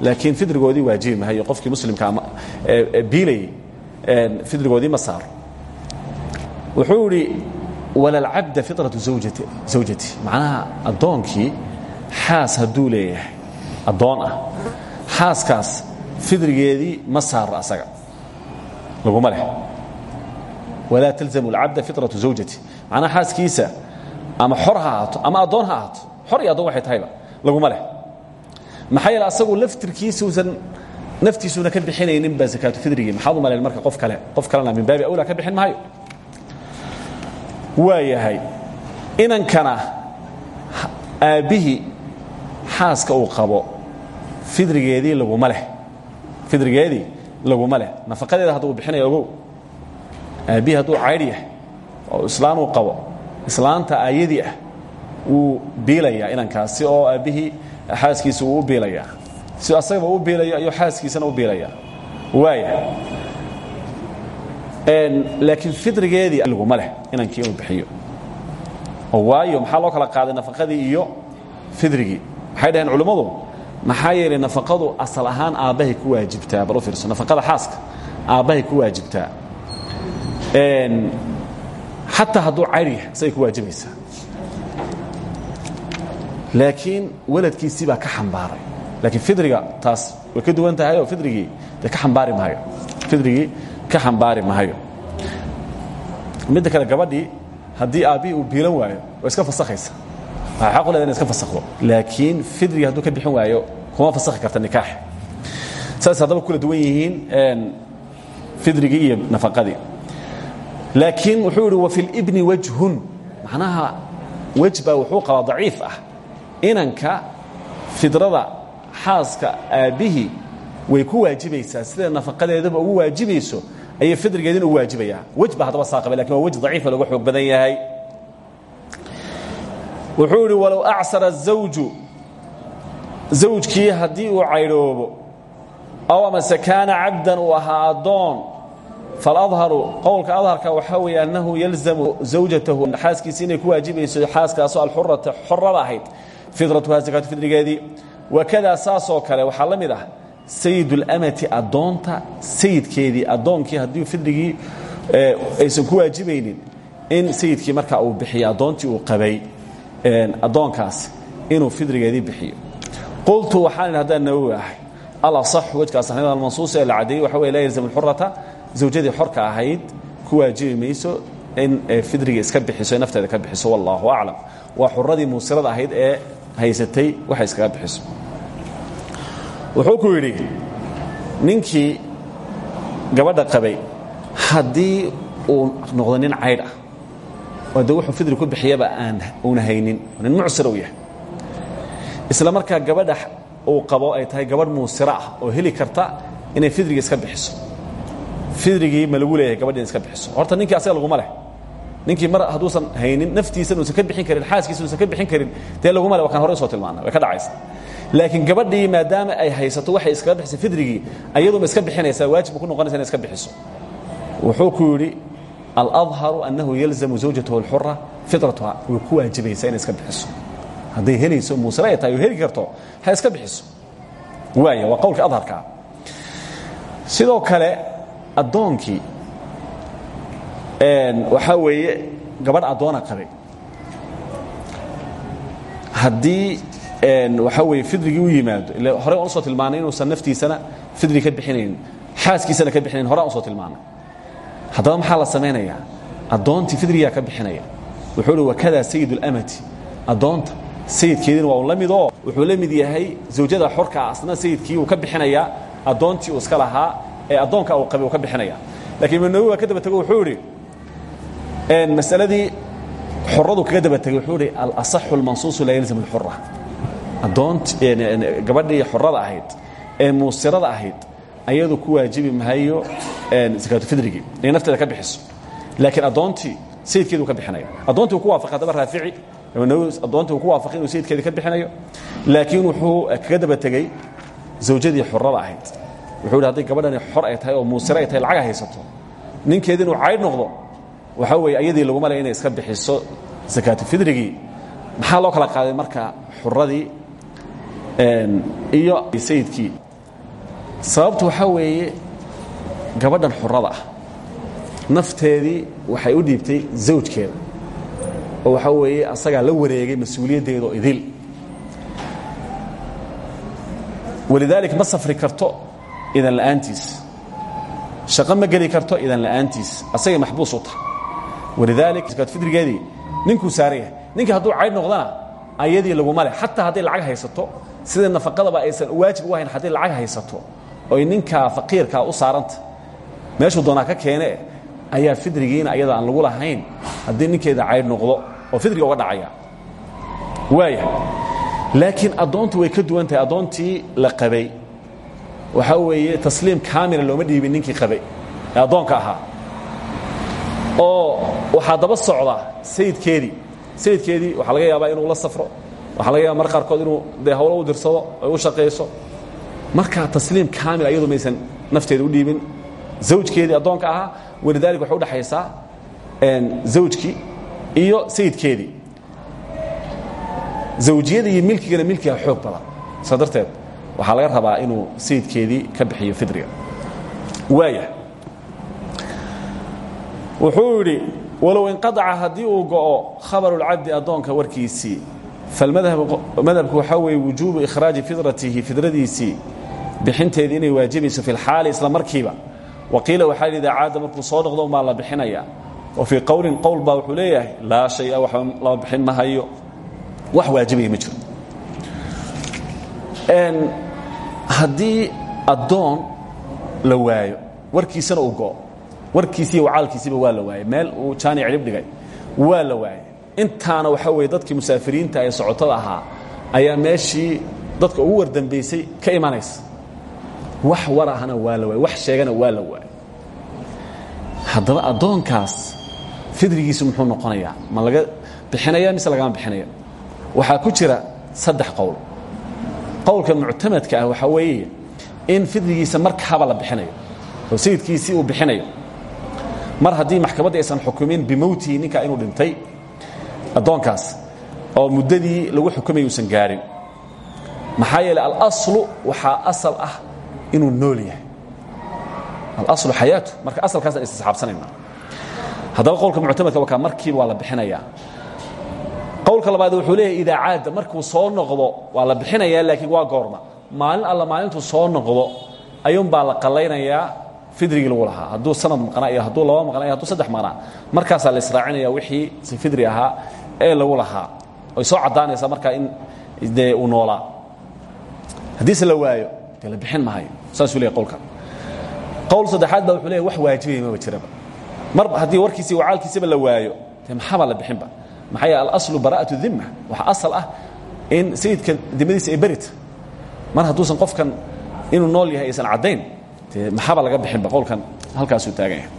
laakiin fidrigoodii waajibi mahayo qofkii muslimkaa biilayay fidrigoodii ma saaro. Wuxuu idhi walalcabda zawjati zawjati. Macnaha addoonkii xaas hadduu leeyahay. Addoon ah. Xaaskaas fidrigeedii ma saaro asaga laguma leh. Walaa talzamu alcabda fitratu zawjati. Macnaha xaaskiisa ama xor ha ahaato ama addoon ha ahaato xor iyo addoon waxay tahayba laguma leh. Maxaa yeele asagu laftirkiisuusan naftiisuuna ka bixinaynin baa sakaatu fidrigii. Maxaad u malayn marka qof kale qof kalena min baabi awlaa ka bixin maayo. Waa yahay inankana aabbihii xaaska uu qabo fidrigeedii laguma leh. Fidrigeedii laguma leh. Nafaqadeeda hadda uu bixinaya ogow. Aabbihii hadduu caydh yahay oo islaan uu qabo islaanta aayadii ah wuu biilayaa inankaasi oo aabbihii xaaskiisa wuu u biilayaa. Si asagaba u biilayo ayuu xaaskiisana u biilayaa. Waaya laakiin fidrigeedii laguma leh inankii inuu bixiyo. Oo waayo maxaa loo kala qaaday nafaqadii iyo fidrigii waxay dhaheen culimmadu maxaa yeelay nafaqadu asal ahaan aabbahay ku waajibtaa bal u fiirso nafaqada xaaska aabbahay ku waajibtaa. Xataa hadduu cayr yahay asagay ku waajibaysaa. Laakiin waladkiisii baa ka xambaaray. Laakiin fidriga taas way ka duwan tahay oo fidrigii dee ka xambaari maayo. Fidrigii ka xambaari maayo. Midda kale gabadhii haddii aabbihii uu biilan waayo waa iska fasakhaysa waxay xaq u leeda ina iska fasakhdo laakiin fidrigii hadduu ka bixin waayo kuma fasakhi karta nikaax. Saas haddaba kula duwan yihiin fidrigii iyo nafaqadii. Laakiin wuxuu yidhi wa fi libni wajhun. Macnaha wej baa wuxuu qabaa daciif ah. Inanka fidrada xaaska aabbihii way ku waajibaysaa sida nafaqadeedaba ugu waajibayso ayay fidrigeedina ugu waajibayaa. Wej baa haddaba saa qaba laakiin waa wej daciifa looga xoog badan yahay wuxuu idhi walow acsara zawju zawjkii haddii uu caydhoobo aw amase kaana cabdan uu ahaa addoon faladharu qowlka adharka waxaa weeye yalzamu zawjatahu xaaskiisi inay ku waajibayso xaaskaasoo alxurata xorada ahayd fidratuhaa sakaatu fidrigeedii. Wakadaa saasoo kale waxaa la mid ah sayidulmati addoonta sayidkeedii addoonkii haddii fidrigii eh, in sayidkii markaa uu bixiyo addoontii uu qabay addoonkaas inuu fidrigeedii bixiyo. Qultu waxaan haddaan nawowi ahay alaصaxu wejka saxnimada almansuus ee la caddeeyey waxa wey laa yalzam alxurata zawjadii xorka ahayd ku waajibi in fidriga iska bixiso nafteeda ka bixiso wallaahu aclam. Waa xuradii muusirada ahayd ee haysatay waxay iskaga bixiso. Wuxuu ku yidhi ninkii gabadha qabay haddii uu noqdo nin caydh ah oo de wuxuu fidri ku bixiyaba aan uuna haynin nin mucsir uu yahay. Isla markaa gabadha uu qabo ay tahay gabadh muusiro ah oo heli karta inay fidriga iska bixiso. Fidrigii ma lagu leeyahay gabadhi in iska bixiso. Horta ninkii asaga laguma leh. Ninkii mar hadduusan haynin naftiisan uusan ka bixin karin xaaskiisa uusan ka bixin karin dee laguma le waa kaan hore u soo tilmaana way ka dhacaysa. Laakiin gabadhii maadaama ay haysato waxay iskaga bixisay fidrigii ayaduma iska bixinaysaa waajib ku noqonaysa inay iska bixiso. Wuxuu ku yidhi aladharu annahu yalzamu zawjatahu alxura fidratuha way ku waajibaysaa inay iska bixiso hadday helayso muusire ay tahay oo heli karto ha iska bixiso waaya waa qowlka adharkaa sidoo kale addoonkii waxaa weeye gabadh addoona qabay haddii waxaa weeye fidrigii u yimaado ila horey aan u soo tilmaanay inuusan naftiisana fidri ka bixinaynin xaaskiisana ka bixinayn hore aan u soo tilmaanay haddaba maxaa la samaynayaa addoontii fidrigaa ka bixinaya wuxuu uhi wakadaa sayid اlamati addoonta sayidkeediina waa uu la midoo wuxuu la mid yahay zawjada xorkaa asna sayidkii uu ka bixinayaa addoontii uu iska lahaa ee addoonka uu qabay uu ka bixinaya lakiin ibnu nawi waa ka daba tego wuxuu idhi masaladii xoradu kaga daba tegey wuxuu idhi alaصaxu اlmansuusu laa yalzam اlxura addoont gabadhii xorada ahayd ee muusirada ahayd ayadu ku waajibi mahayo sakaatufidrigii inay nafteeda ka bixiso. Laakiin addoontii sayidkeedu ka bixinaya addoontii uu ku waafaqay haddaba raafici. Addoontii uu ku waafaqay inuu sayidkeedii ka bixinayo. Laakiin wuxuu kaga daba tegey zawjadii xorada ahayd. Wuxuu yidhi hadday gabadhani xor ay tahay oo muusire ay tahay lacaga haysato. Ninkeedi inuu caydh noqdo waxaa weeye ayadii laguma le inay iska bixiso sakaatufidrigii maxaa loo kala qaaday marka xuradii iyo sayidkii sababtu waxaa weeye gabadhan xurada ah. Nafteedii waxay u dhiibtay zawjkeeda. Oo waxaa weeye asagaa la wareegay mas'uuliyaddeeda oo idil. Walidaalik ma safri karto idan la'aantiis. Shaqo ma geli karto idan la'aantiis. Asagay maxbuus u tahay. Walidaalik fidrigeedii ninkuu saaran yahay ninkii hadduu caydh noqdana ayadii laguma leh. Xataa hadday lacag haysato sida nafaqadaba aysan waajib u ahayn hadday lacag haysato oy ninkaa faqiirkaa u saaranta. Meeshuu doonaa ka keene ayaa fidrigiina ayada aan lagu lahayn haddii ninkeeda caydh noqdo oo fidriga uga dhacaya. Waaya laakiin addoontu way ka duwan tahay addoontii la qabay. Waxaa weeye tasliim kaamila looma dhiibin ninkii qabay ee addoonka ahaa. Oo waxaa daba socda sayidkeedii. Sayidkeedii waxaa laga yaabaa inuu la safro. Waxaa laga yaaba mar qaarkood inuu dee hawlo u dirsado ay u shaqayso markaa tasliim kaamil ayadu maysan nafteeda u dhiibin. Zawjkeedii addoonka ahaa walidalik waxay udhexaysaa zawjkii iyo sayidkeedii zawjiyada iyo milkigana milkiga xoog badan saa darteed laga rabaa inuu sayidkeedii ka bixiyo fidriga. Waaya. Wuxuu yidhi walow inqadaca haddii uu go'o khabarulcabdi addoonka warkiisii falmadhabku waxaa weeye wujuubu ikhraaji fidratihi fidradiisii bixinteedii inay waajibayso fi lxaali isla markiiba. Waqiila waxaa yidhi idaa caada markuu soo noqdo umbaa la bixinaya. Wa fii qowlin qowl baa wuxuu leeyahay laa shaya waxba lama bixin mahayo wax waajibaya ma jiro. Haddii addoon la waayo warkiisana uu go'o warkiisiiyo wacaalkiisiiba waa la waayey meel uu jaani cidhib dhigay waa la waayey intaana waxaa weeye dadkii musaafiriinta ee socotada ahaa ayaa meeshii dadka ugu wardambaysay ka imanaysa wax war ahna waa la waay wax sheegana waa la waay haddaba addoonkaas fidrigiisu muxuu noqonayaa ma laga bixinaya mise lagama bixinaya waxaa ku jira saddex qowl. Qowlka muctamadka ah waxaa weeye in fidrigiisa markaaba la bixinayo oo sayidkiisii uu bixinayo. Mar haddii maxkamadda aysan xukumin bimowtihi ninkaa inuu dhintay addoonkaas oo muddadii lagu xukumay uusan gaarin. Maxaa yeeley alaslu waxaa asal ah inuu nool yahay. Alaslu xayaatu marka asalkaasaan istisxaabsanayna haddaba qowlka muctamadka wakaa markiiba waa la bixinayaa. Qowlka labaad wuxuu leeyahy idaa caada markuu soo noqdo waa la bixinayaa laakiin waa goorma. Maalin alla maalintuu soo noqdo ayuunbaa la qallaynayaa fidrigii lagu lahaa. Hadduu sanad maqnaa iyo hadduu laba maqnaa iyo hadduu saddex maqnaa markaasaa la israacinaya wixii si fidri ahaa ee lagu lahaa. Oy soo caddaanaysaa markaa in dee uu noolaa haddiise la waayo dee la bixin mahayo saasuu leeyahy qowlka. Qowl saddexaad baa wuxuu leeyahy wax waajibaya maba jiraba. Mar haddii warkiisi wacaalkiisaba la waayo dee maxaaba la bixinba? Maxaa yeele alaslu bara'atu dimma waxaa asal ah in sayidka dimadiisa ay berita mar hadduusan qofkan inuu nool yahay aysan caddayn dee maxaaba laga bixinba? Qowlkan halkaasuu taagan yahay.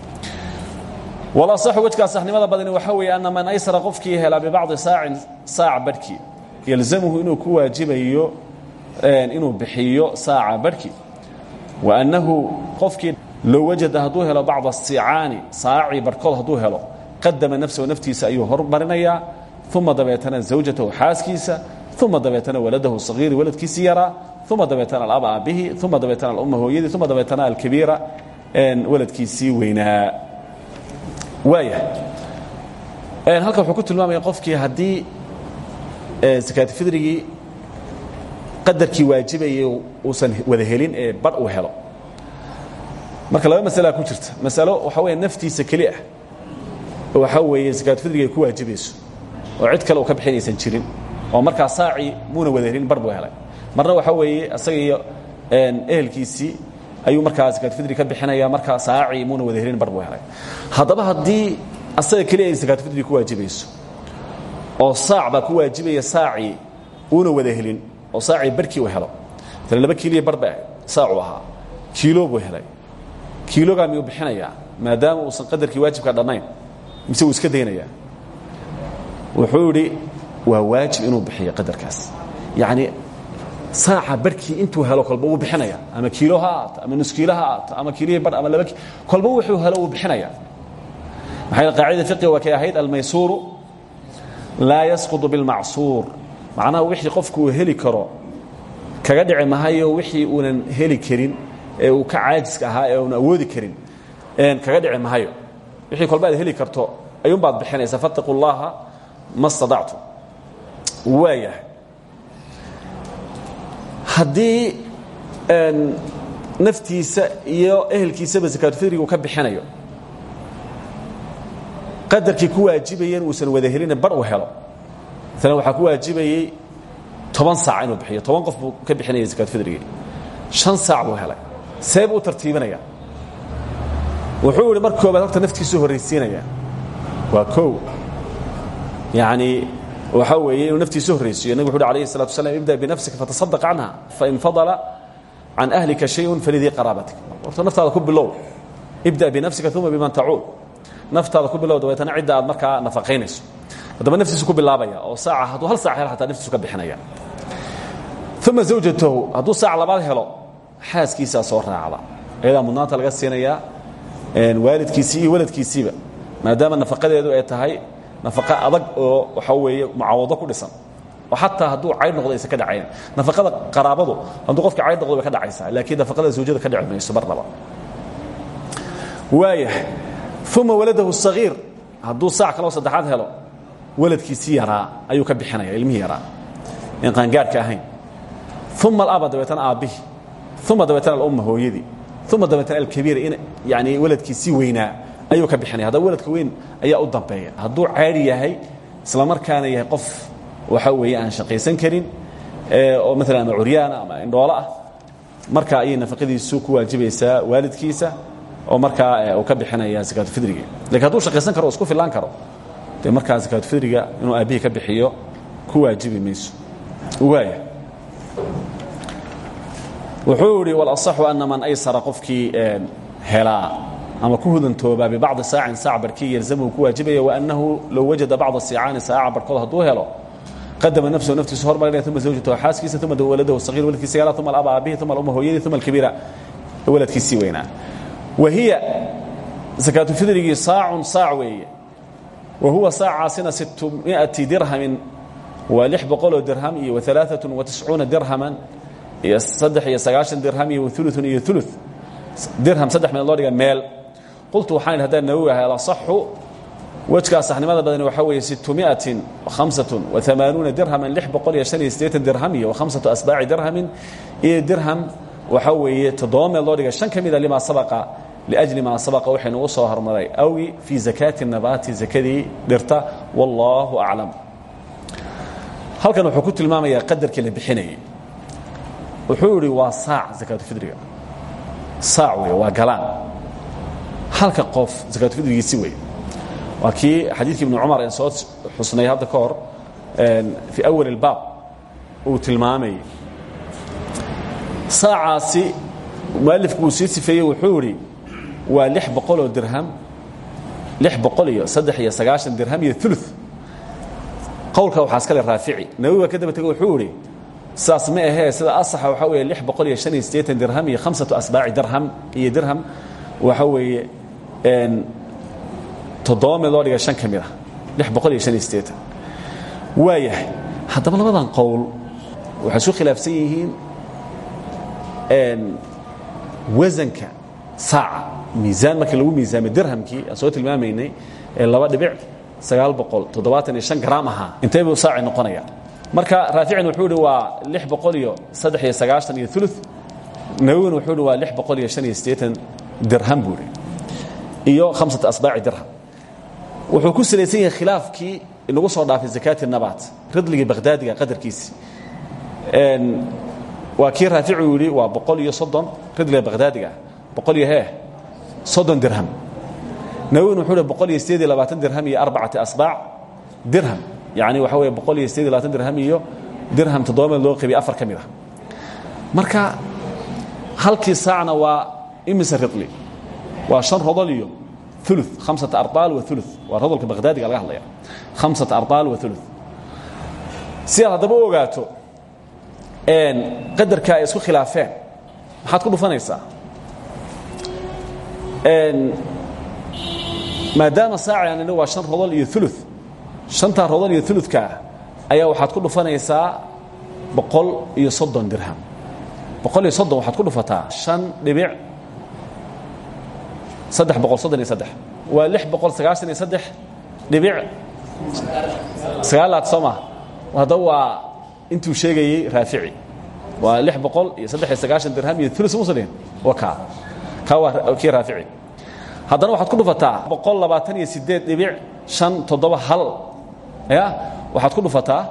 Walasaxu wejkaa saxnimada badani waxaa weeye anna man aysara qofkii helaa bibacdi saacin saac badhkii yalzamuhu inuu ku waajibayo inuu bixiyo saaca badhkii wa annahu qofkii low wajada hadduu helo bacda sicaani saacii barhkood hadduu helo qadama nafsahu naftiisa ayuu hormarinayaa uma dabeetana zawjatahu xaaskiisa uma dabeetana waladahu sagiiri waladkiisii yaraa uma dabeetana alaba aabbihi uma dabeetana alumma hooyadii uma dabeetana alkabiira waladkiisii weynaa waaya halkan wuxuu ku tilmaamaya qofkii haddii sakaati fidrigii qadarkii waajibayay uusan wada helin ee badh uu helo. Marka laba masalaa ku jirta. Masalo waxaa weya naftiisa keli ah. Oo waxaa weeye sakaatu fidriga ay ku waajibayso. Oo cid kale uu ka bixinaysan jirin. Oo markaa saacii muuna wada helin bar buu helay. Marna waxaa weeye asaga iyo ehelkiisii ayuu markaa sakaatufidri ka bixinaya markaa saacii muuna wada helin bar buu helay. Haddaba haddii asaga keliya ay sakaatufidri ku waajibayso oo saac baa ku waajibaya saacii uuna wada helin oo saacii barhkii uu helo. Tale laba kiiliya bar ba ahayd saacuu ahaa. Kiilo buu helay. Kiilogaa miyuu bixinayaa maadaama uusan qadarkii waajibka dhannayn mise wuu iska daynayaa wuxuu idhi waa waajib inuu bixiyo qadarkaas. Yacni saaca barhkii intuu helo kolba wuu bixinaya. Ama kiilo ha aato ama nus kiilo ha aato ama kiiliya bar ama laba kolba wuxuu helo wuu bixinaya. Maxaa yeele qaacida fiqiga waa kay ahayd? Almaysuuru laa yasqudu bilmacsuur macnaha wixii qofku heli karo kaga dhici mahayo wixii uunan heli karin ee uu ka caajiska ahaa ee uuna awoodi karin kaga dhici mahayo. Wixii kolba heli karto ayuunbaad bixinaysaa fattaquu llaha ma stadactum waayahay naftiisa iyo ehelkiisaba sakaatufidriga uu ka bixinayo qadarkii ku waajibayeen uusan wada helina bar uu helo tana waxaa ku waajibayey toban saac inuu bixiyo. Toban qof buu ka bixinaya zakaad fidriga shan saac buu helay. See buu u tartiibinaya. Wuxuu yidhi mar koobaad horta naftiisu horraysiinaya. Waa kow yacni waxaa weeye inuu naftiisu horraysiiyo. Nabigu wuxu uhi alayhi salatu wasalaam ibda binafsika fatasadaq canha fain fadala can ahlika shayun falidii qaraabatik horta naftaada ku bilow. Ibda binafsika uma biman tacuul naftaada ku bilow dabeetana cidda aad markaa nafaqaynayso haddaba naftiisu ku bilaabaya oo saaca hadduu hal sac helo xataa naftiisu ka bixinaya. Uma zawjatahu hadduu saac labaad helo xaaskiisaa soo raacda. Iyadaa mudnaanta laga siinayaa waalidkiisii iyo waladkiisiiba. Maadaama nafaqadeedu ay tahay nafaqo adag oo waxaa weeye mucaawado ku dhisan. Oo xataa hadduu caydh noqdo aysan ka dhacayn nafaqada qaraabadu hadduu qofka caydh noqdo way ka dhacaysaa laakiin nafaqada zawjada ka dhici mayso mar laba. Waayahay uma waladahu sagiir hadduu saac kaloo saddexaad helo waladkiisii yaraa ayuu ka bixinaya ilmihii yaraa. In qaangaadhka ahayn. Uma alaba dabeetana aabbihii. Uma dabeetana alumma hooyadii. Uma dabeetana alkabiira in yani waladkiisii weynaa ayuu ka bixinaya. Haddaba waladka weyn ayaa u dambeeya. Hadduu caydhi yahay isla markaana yahay qof waxaa weeye aan shaqaysan karin oo maalan ama curyaana ama indhoolo ah marka ayay nafaqadiisu ku waajibaysaa waalidkiisa oo markaa uu ka bixinaya sakaatufidriga laakiin hadduu shaqaysan karo o isku fillaan karo dee markaa zakaatufidriga inuu aabbihii ka bixiyo ku waajibi mayso. Waaya wuxuu idhi walaصaxu ana man aysara qofkii helaa ama ku hudantoobaa bibacdi saacin saac barhkii yalzamhu ku waajibaya waanahu low wajada bacda sicaani saaca barhkood hadduu helo qadama nafsahu naftiisu hormarinaya uma zawjatahu xaaskiisa uma waladahu sagiir waladkiisa yaraa uma alaba aabihi uma alumma hooyadii uma alkabiira waladkiisii weynaa. Wa hiya zakaatufidrigii saacun saac weeye wa huwa saacaasina sitmiati dirhamin waa lix boqoloo dirham iyo watiscuuna dirhaman iyo saddex iyo sagaashan dirham iyo wauluun iyo ulu dirham saddex meel loo dhiga qultu waxaan haddaan nawowi ahay alasaxu wejkaa saxnimada badani waxaa weeye sitmiatin hamsatun waamaanuuna dirhaman lix boqol iyo shan dirham iyo hamsatu asbaaci dirhamin. Iyo dirham waxaa weeye toddoba meel loo shan ka mida limaa sabaqa liajli maa sabaqa waxaynu u soo hormaray awgi fii zakaati nabaati zakadii dhirta wallaahu aclam halkan wuxuu ku tilmaamayaa qadarkii la bixinayay wuxuu waa saac zakaatufidriga saac waa galaan halka qof zakaatufidrigiisi wey waa kii xadiidkii ibnu cumar een soo xusnay hadda ka hor fii awal اlbaab uu tilmaamayay saacaasi mualifku uu sii sifeeyey wuxuu waa lix boqoloo dirham lix boqol iyo saddex iyo sagaashan dirham iyo ulu qowlka waxaa iskale raafici. Nawowi baa ka daba tego wuxuu idhi saas ma ahee sida asaxa waxaa weeye lix boqol iyo shan iyo siddeetan dirham iyo khamsatu asbaaci dirham iyo dirham waxaa weeye toddoba meel loo dhiga shan ka mid ah lix boqol iyo shan iyo siddeetan waayahay haddaba labadan qowl waxay isu khilaafsan yihiin wasanka saaca miisaan markii lagu miisaamay dirhamkii aan soo tilmaamaynay ee laba dhibic sagaal boqol toddobaatan iyo shan garaam ahaa. Intee buu saaci noqonaya marka raaficin wuxuu ihi waa lix boqol iyo saddex iyo sagaashan iyo ulu nawowin wuxuu ihi waa lix boqol iyo shan iyo siddeetan dirham buu ihi iyo khamsata asbaaci dirham. Wuxuu ku salaysan yahay khilaafkii inagu soo dhaafay zakaati nabaat ridligii bakhdaadiga qadarkiisi. Waa kii raaficu yidhi waa boqol iyo soddon ridliga bakhdaadiga boqol iyo hee soddon dirham. Nawowin wuxuu ihi boqol iyo sideed iyo labaatan dirham iyo arbacati asbaac dirham. Yani waxa wey boqol iyo sideed iyo labaatan dirham iyo dirham toddoba meel loo qabiy afar ka mid ah. Marka halkii saacna waa imise ridli waa shan rodol iyo ulu hamsata ardaal wa ulu waa rodolka bakhdaadiga laga hadlaya. Hamsata ardaal wa ulu si aad haddaba u ogaato qadarka ay isku khilaafeen maxaad ku dhufanaysaa maadaama saaci aan idhi waa shan rodol iyo ulu shantaa rodol iyo uludkaa ayaa waxaad ku dhufanaysaa boqol iyo soddon dirham. Boqol iyo soddon waxaad ku dhufataa shan dhibic saddex boqol soddon iyo saddex. Waa lix boqol sagaashan iyo saddex dhibic. Sagaalaad soo maa haddaba waa intuu sheegayey raafici. Waa lix boqol iyo saddex iyo sagaashan dirham iyo ulus muslin waa kaa kaa waa kii raafici. Haddana waxaad ku dhufataa boqol labaatan iyo sideed dhibic shan toddoba hal ya? Waxaad ku dhufataa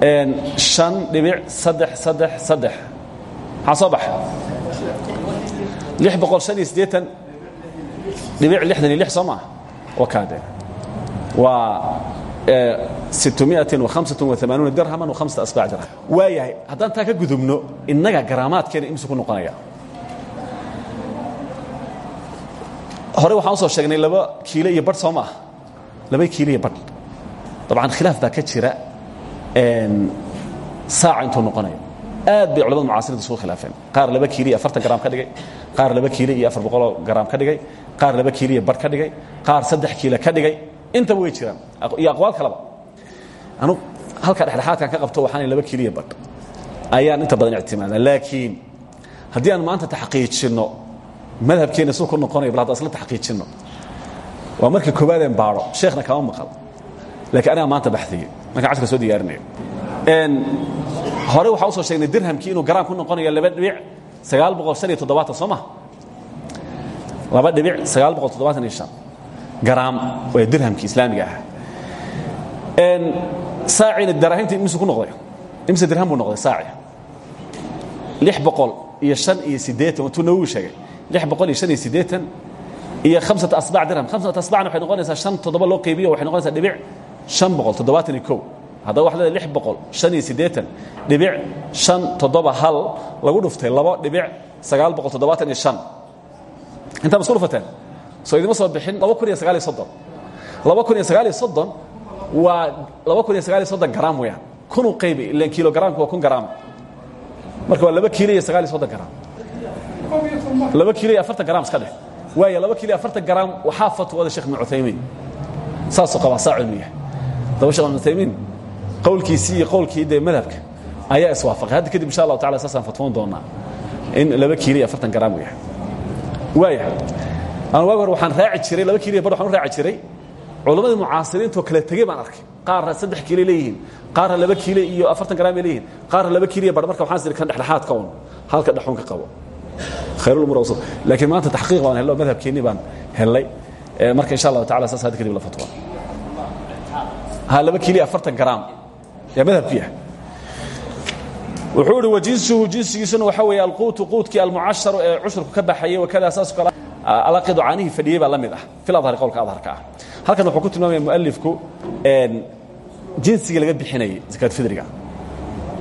an dhibic saddex saddex saddex. Maxaa soo baxa? Lix boqol shan iyo siddeetan dhibic lixdan iyo lix soo maa waa kaade waa dirhaman wahamsata asbaac dirham. Waa yahay haddaan taa ka gudubno innaga garaamaadkeena imse ku noqonaya hore waxaan u soo sheegnay laba kiilo iyo badh soo maah laba kiilo iyo badh. Dabcan khilaaf baa ka jira saaca intuu noqonayo. Aad bay culamada mucaasirada isugu khilaafeen. Qaar laba kiilo iyo afartan garaam ka dhigay. Qaar laba kiilo iyo afar boqoloo garaam ka dhigay. Qaar laba kiilo iyo badh ka dhigay. Qaar saddex kiilo ka dhigay. Intaba way jiraan. Iyo aqwaal kaleba anu halka dhexdhexaadkan ka qabto waxaan laba kiilo iyo badh. Ayaan inta badan ictimaada laakiin haddii aan maanta taxqiijinno madhabkeenna suu ku noqonayo bal hadda isla taxqiijinno. Waa markii koowaadeen baadho sheekhna kama maqal. Lakiin anigaa maanta baxiyey markaan cashka soo diyaarinayo. Hore waxaa u soo sheegnay dirhamkii inuu garaam ku noqonayo laba dhibic sagaal boqol shan iyo toddobaatan soo ma? Laba dhibic sagaal boqol toddobaatan iyo shan. Garaam waa dirhamkii islaamiga ah saacina daraahimta imise ku noqday? Imise dirham buu noqday saaci. Lix boqol iyo shan iyo siddeetan watuu nawowi sheegay iyo hamsata asbac dirham. Hamsata asbacna waxay noqonaysaa shan toddoba loo qaybiyo waxay noqonaysaa dhibic shan boqol toddobaatan iyo kow. Haddaba waxad leedahay lix boqol shan iyo siddeetan dhibic shan toddoba hal lagu dhuftay labo dhibic sagaal boqol toddobaatan iyo shan. Intaa masku dhufateen? Soo idima soo bixin laba kun iyo sagaal iyo soddon. Laba kun iyo sagaal iyo soddon waa laba kun iyo sagaal iyo soddon garaam weeyaan. Kunuu qaybi ilan kilogaraamku waa kun garaam. Marka waa laba kiilo iyo sagaal iyo soddon garaam laba kiilo iyo afartan garaam iska dheh. Waaya laba kiilo iyo afartan garaam waxaa fatwooda sheekh ibnu cuthaymiin. Saasuu qabaa saa cilmu yahay. Daba shekh ibnu cuthaymiin qowlkiisii iyo qowlkii dee madhabka ayaa iswaafaqay. Hadda kadib insha allahu tacala saasaan fatwoon doonaa in laba kiilo iyo afartan garaam uu yahay. Waaya aan waag hore waxaan raaci jiray laba kiilo iyo bar waxaan u raaci jiray. Culammadii mucaasiriintoo kala tegey baan arkay. Qaarna saddex kiilay leeyihiin qaarna laba kiile iyo afartan garaam bay leeyihiin qaarna laba kiiliyo bar marka waxaan siri kan dhexdhexaadka un halka dhexuun ka qabo laakiin maanta taxqiiq baan hello madhabkeennii baan hellay marka insha allahu tacala saas hadda kadib la fatwa. Ha laba kiiliyo afartan garaam. Yaa madhabkii ah wuxuu ihi wajinsuhu jinsigiisuna waxa weeye alquutu quutkii almucasharu ee cushurku ka baxayay wakada saas kale alaqidu caanihii fadhiyey baa la mid ah. Fil adhari qowlka adharka ah. Halkan wuxuu ku tilmaamaya mualifku jinsigii laga bixinayay zakaat fidriga.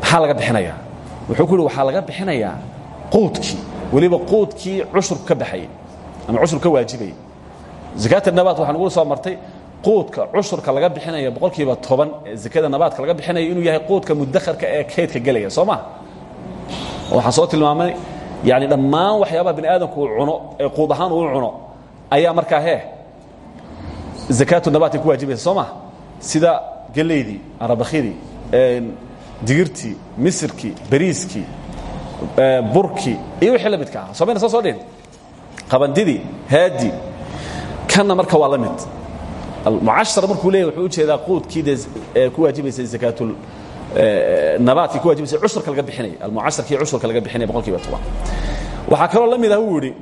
Maxaa laga bixinayaa? Wuxuu ku yidhi waxaa laga bixinayaa quudkii weliba quudkii cushurku ka baxayey ama cushur ka waajibayey zakaat nabaat waxaa nagu soo martay quudka cushurka laga bixinaya boqolkiiba toban ee zakada nabaadka laga bixinaya inuu yahay quudka mudakharka ee kaydka gelaya soo ma? Waxaan soo tilmaamay yani dhammaan waxyaabaha bini aadamku uu cuno ee quud ahaan uu cuno ayaa markaa hee zakaatu nabaat ay ku waajibaysa soo ma? Sida gelaydii arabakhidii digirtii misirkii bariiskii burkii iyo wixii la midka ah. Soo soo soo dhihin haadii kanna marka waa la mid. Almucashar markuu leeyahy wuxuu u jeedaa quudkii ku waajibaysay zakaatul nabaadkii ku waajibaysay cushurka laga bixinaya almucasharkii cushurka laga bixinaya boqolkiiba toban. Waxaa kaloo la mid ah uu yidhi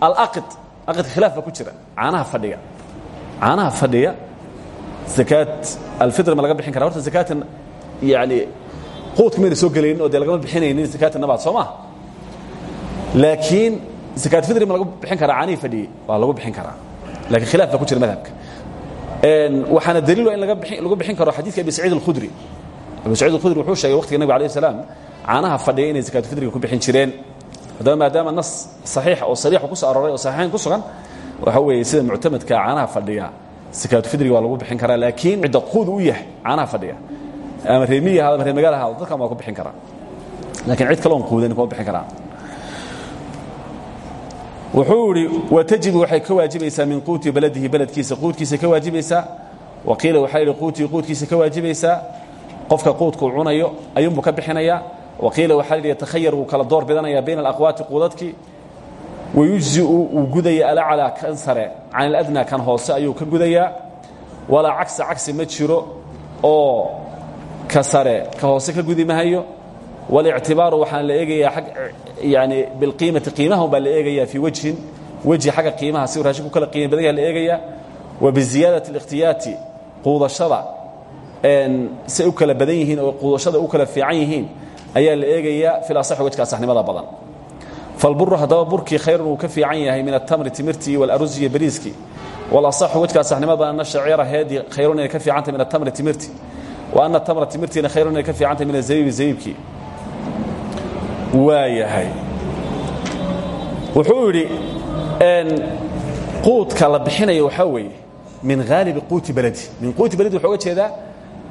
alaqid aqidka khilaaf ku jira. Caanaha fadhiga. Caanaha fadhiya zakaat alfitr ma laga bixin kara horta zakaatan yani quudka mayna soo gelaynin oo dee lagama bixinaynin zakaat nabaad soo maa laakiin zakaat fitri ma lagu bixin karaa caanihii fadhiyey waa lagu bixin karaa. Lakiin khilaaf baa ku jira madhabka. Waxaana daliilo in lagu bixin karo xadiidka abi saciid alkhudri. Abu saciid alkhudri wuxuu sheegay waqtiga nabig alayh salaam caanaha fadhiya inay zakaatu fidriga ku bixin jireen. Haddaba maadaama nas saxiixa oo sariixa ku soo arooray oo saxiixayn ku sugan waxa weeye sida muctamadka caanaha fadhiya zakaatu fidriga waa lagu bixin karaa. Laakiin cidda quud u yahay caanaha fadhiya ama reemiyi ahaado ama reemagaal ahaado dadkan waa ku bixin karaa. Laakiin cid kaloon quudanin kuma bixin karaa. Wuxuu idhi watajibu waxay ka waajibaysaa min quuti baladihi beledkiisa quudkiisa ka waajibaysaa. Waqiila waxaa yidhi quudkiisa ka waajibaysaa. Qofka quudkuu cunayo ayuunbuu ka bixinayaa. Waqiila waxaa yidhi kala door bidanayaa bayna alaqwaati quudadkii wayujziu wuu gudaya alaclaa kan sare can iladnaa kan hoose ayuu ka gudayaa. Walaa cagsa cagsi ma jiro oo ka sare ka hoose ka gudi mahayo walictibaaru waxaan la eegayaa ag yani bilqiimati qiimaha baa la eegayaa fii wejhin weji xagga qiimaha si raashinku kala qiima la eegayaa. Wa biziyaadati alikhtiyaati quudashada say u kala badan yihiin oo quudashada u kala fiican yihiin ayaa la eegayaa filasaxu wejka asaxnimada badan. Falburu haddaba burkii khayrun ka fiican yahay min atamri timirtii waalarusiyi bariiskii walasaxu wejka asaxnimadana shaceera heedii khayrun ka fiican tahay min atamri timirtii wa ana tamra timirtiina khayrun inay ka fiicantahy min azabibi zabiibkii waayahay wuxuu yidhi quudka la bixinaya waxaa weeye min haalibi quuti beledi min quuti beledi wuxuu uga jeedaa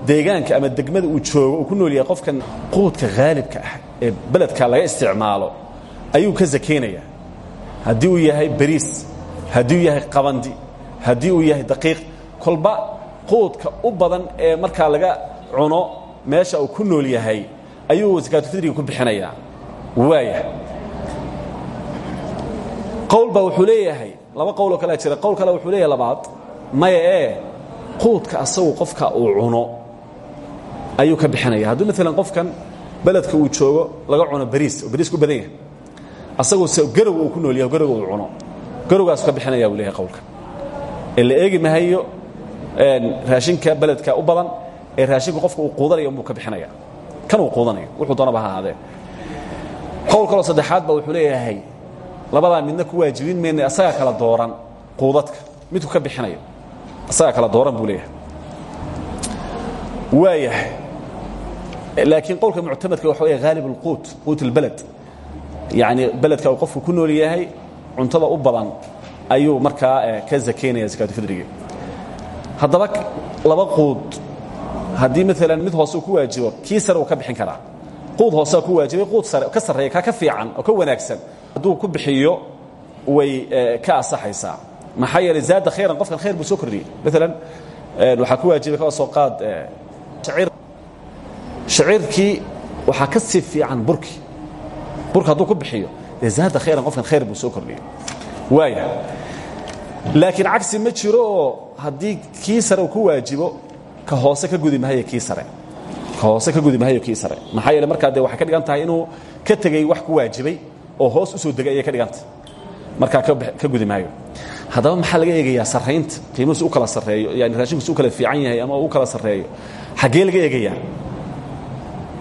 deegaanka ama degmada uu joogo uu ku nool yahay qofkan quudka haalibka ah ee beledka laga isticmaalo ayuu ka sakaynayaa haddii uu yahay bariis haddii uu yahay qabandi haddii uu yahay daqiiq kolba quudka u badan ee markaa laga cuno meesha uu ku nool yahay ayuu sakaatufidriga ku bixinayaa waaya qowl baa wuxuu leeyahay laba qowloo kalea jira. Qowl kale wuxuu leeyahay labaad maya ee quudka asagu qofka uu cuno ayuu ka bixinaya. Hadduu maalan qofkan beledka uu joogo laga cuno bariis oo bariis ku badan yahay. Asagoo se garow uu ku nool yahay garow uu cuno. Garowgaasu ka bixinaya buu leeyahay qowlka. Ee la eegi mahayo raashinka beledka u badan ee raashinku qofka uu quudanaya unbuu ka bixinaya. Kan uu quudanayo wuxuu doonaba ha ahaadee qowl kaloo saddexaad ba wuxuu leeyahay labadaa midna ku waajibin mayna asagaa kala dooran quudadka midku ka bixinayo. Isagaa kala dooran buu leeyahay. Waayahay laakiin qowlka muctamadka waxa wey haalib اlquut quut اlbaled yani beledka uu qofku ku nool yahay cuntada u badan ayuu markaa ka zakaynaya zakaatufidriga haddaba laba quud haddii maalan mid hoose uu ku waajibo kii sare uu ka bixin karaa. Quud hoosea ku waajibay quud sare ka sarreeya ka ka fiican oo ka wanaagsan. Hadduu ku bixiyo way ka asaxaysaa maxaa yeelay zaada khayran qofkan khayr buu soo kordhiyey. Maalan waxaa ku waajibay ka soo qaad shaciirkii waxaa ka sii fiican burki. Burka hadduu ku bixiyo dee zaada khayran qofkan khayr buu soo kordhiyey. Waaya. Laakiin cagsi ma jiro oo haddii kii sare uu ku waajibo ka hoose ka gudi mahayo kii sare? Ka hoose ka gudi mahayo kii sare? Maxaa yeele markaa dee waxay ka dhigan tahay inuu ka tegey wax ku waajibay oo hoos u soo degay ayay ka dhigantah markaa ka gudi maayo haddaba maxaa laga eegayaa sarraynta? Qiimuhusu u kala sarreeyo yani raashinkusu u kala fiican yahay ama u kala sarreeyo? Xaggee laga eegayaa?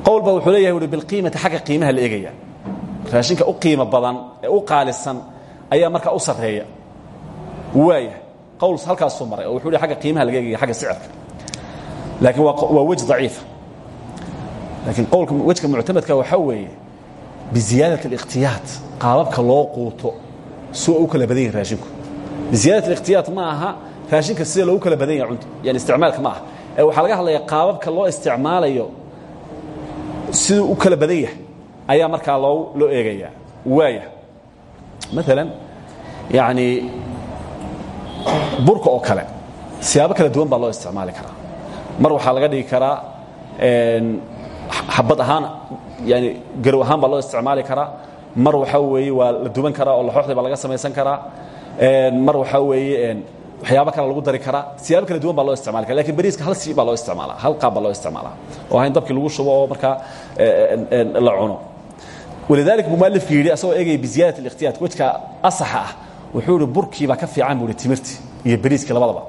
Qowl ba wuxuu leeyahay ui bilqiimati xagga qiimaha la eegaya raashinka u qiimo badan ee u qaalisan ayaa markaa u sarreeya. Waaya. Qowl halkaasuu maray oo wuxuu agga qiimaha laga eegaya agga sicirka laakiin waa wej daciifa laakiin qowlka wejka muctamadka waxaa weeye biziyaadat اlikhtiyaat qaababka loo quuto sua u kala badan yahin raashinku. Biziyaadat اlikhtiyaat ma aha raashinka sida loogu kala badan yahay yani isticmaalka ma ee waxaa laga hadlaya qaababka loo isticmaalayo siduu u kala badan ayaa markaa loo loo eegayaa. Waaya. Maalan yani burka oo kale siyaabo kala duwan baa loo isticmaali karaa mar waxaa laga dhigi karaa xabad ahaan yani garow ahaan baa loo isticmaali karaa. Mar waxaa weeye waa la duban karaa oo laxooxda baa laga samaysan karaa. Mar waxaa weeye waxyaabo kale lagu dari karaa. Siyaabo kala duwan baa loo isticmali kara laakiin bariiska hal si baa loo isticmaala hal qaab baa loo isticmaala oo ahayn dabkii lagu shubo oo markaa la cuno. Walidaalika buu mualifku yidhi asagoo eegaya biziyaadat اlikhtiyaat wejka asaxa ah wuxuu ihi burkiibaa ka fiican buu ihi timirti iyo bariiskii labadaba.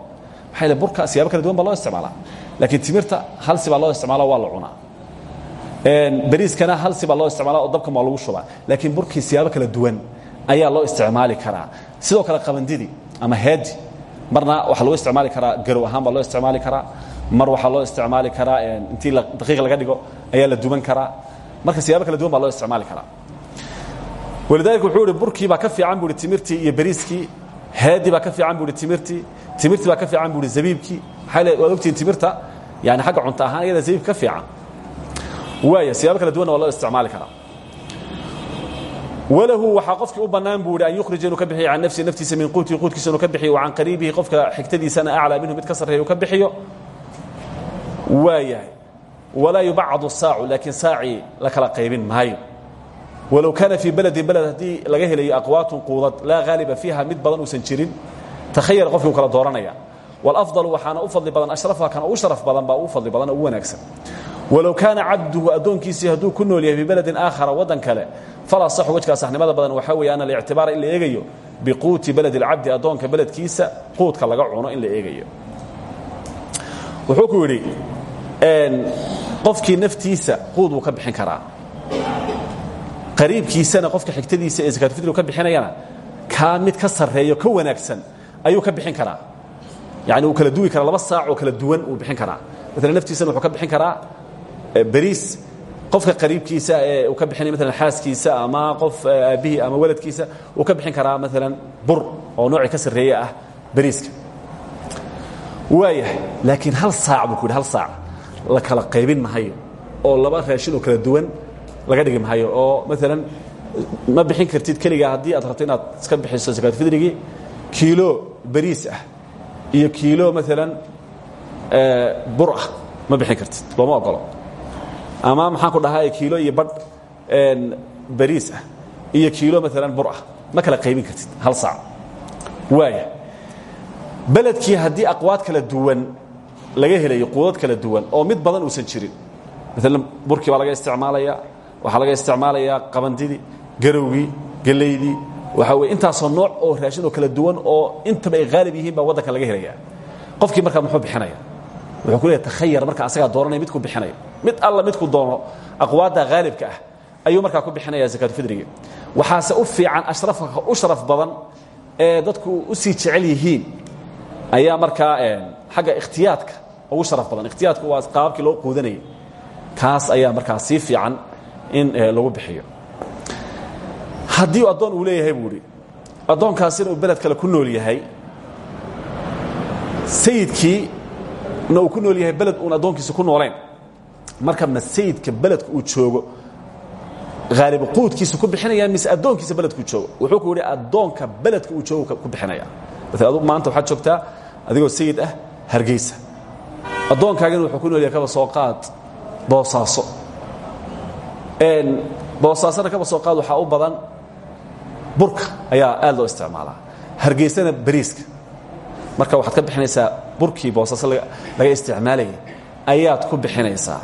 Maxaa yele burka siyaabo kala duwan baa loo isticmaalaa laakiin timirta hal si baa loo isticmaala waa la cunaa. Bariiskana hal si baa loo isticmaala oo dabkan waa lagu shubaa. Laakiin burkii siyaabo kala duwan ayaa loo isticmaali karaa. Sidoo kale qabandidii ama headi marna waxaa lagu isticmaali karaa garow ahaan baa loo isticmaali karaa. Mar waxaa loo isticmaali karaa intii daqiiq laga dhigo ayaa la duban karaa. Marka siyaabo kala duwan baa loo isticmaali karaa. Walidaalika wuxuu ihi burkii baa ka fiican bu ihi timirtii iyo bariiskii. Headi baa ka fiican bu ihi timirtii. Timirtii baa ka fiican bu ihi zabiibkii. Maxaa le waad ogtihiin timirta yani xagga cunto ahaan iyada zabiib ka fiican. Waaya siyaabo kala duwanna waa loo isticmaali karaa walahu waxaa qofkii u bannaan buu ihi an yukhrija inuu ka bixiyo can nafsihi naftiisa min quutihi quudkiisa inuu ka bixiyo wa can qariibihi qofka xigtadiisana aclaa minhu mid ka sarreeya uu ka bixiyo. Waayahay walaa yubacadu saacu laakiin saacii la kala qaybin maayo. Walow kaana fii beledin beled haddii laga helayo aqwaatun quudad laa haaliba fiiha mid badan uusan jirin takhayar qofkii u kala dooranaya wlafdal waxaana u fadli badan ashrafa kan ugu sharaf badan baa ugu fadli badan oo ugu wanaagsan. Walow kaana cabduhu addoonkiisii hadduu ku nool yahay bibeledin aakhara waddan kale falaa saxu wejkaa saxnimada badan waxaa weeye ana alictibaara in la eegayo biquuti beledi lcabdi addoonka beledkiisa quudka laga cuno in la eegayo. Wuxuu ku yidhi qofkii naftiisa quud wuu ka bixin karaa. Qariibkiisana qofka xigtadiisa ee sakatufidrigu ka bixinayana kaa mid ka sarreeyo ka wanaagsan ayuu ka bixin karaa yani uu kala duwi karaa laba saac oo kala duwan uu bixin karaa. Maalan naftiisana wuxuu ka bixin karaa bariis. Qofka qariibkiisa ee uu ka bixinaya maalan xaaskiisa ama qof aabbihii ama waladkiisa uu ka bixin karaa maalan bur oo noocii ka sarreeye ah bariiska. Waayahay laakiin hal saac buu ku yidhi hal saac. La kala qaybin mahayo oo laba raashin oo kala duwan laga dhigi mahayo oo maalan ma bixin kartid keligaa haddii aad rabto inaad iska bixiso zakaatufidrigii kiilo bariis ah iyo kiilo maalan bur ah ma bixin kartid looma ogolo ama maxaan ku dhahaa kiilo iyo badh bariis ah iyo kiilo maalan bur ah ma kala qaybin kartid hal saac. Waaya beledkii haddii aqwaad kala duwan laga helayo quudad kala duwan oo mid badan uusan jirin maalan burkii baa laga isticmaalaya waxaa laga isticmaalayaa qabandidii garowgii gelaydii waxaa weye intaasoo nooc oo raashin oo kala duwan oo intaba ay haalib yihiin baa waddanka laga helaya qofkii markaa muxuu bixinaya? Wuxuu ku leeyahy takhayar marka asagaa dooranaya midkuu bixinayo mid alla midkuu doono aqwaadda haalibka ah ayuu markaa ku bixinaya zakaatufidrigi waxaase u fiican ashrafka u sharaf badan ee dadku u sii jecel yihiin ayaa markaa xagga ikhtiyaadka ugu sharaf badan. Ikhtiyaadku waa qaababkii loo quudanayay. Kaas ayaa markaa sii fiican in lagu bixiyo haddii addoon uu leeyahay buu idhi addoonkaasina uu beled kale ku nool yahay. Sayidkiina uu ku nool yahay beled uun addoonkiisa ku noolayn marka ma sayidka beledka uu joogo haalibu quudkiisa ku bixinaya mise addoonkiisa beledkuu joogo? Wuxuu ku yidhi addoonka beledka uu joogo ku bixinaya. Maala adugu maanta waxaad joogtaa adigoo sayid ah hargeysa. Addoonkaagina wuxuu ku nool yahay kaba soo qaad boosaaso. Boosaasona kaba soo qaad waxaa u badan burka ayaa aad loo isticmaalaa. Hargeysana bariiska. Marka waxaad ka bixinaysaa burkii boosaaso laga isticmaalayay ayaad ku bixinaysaa.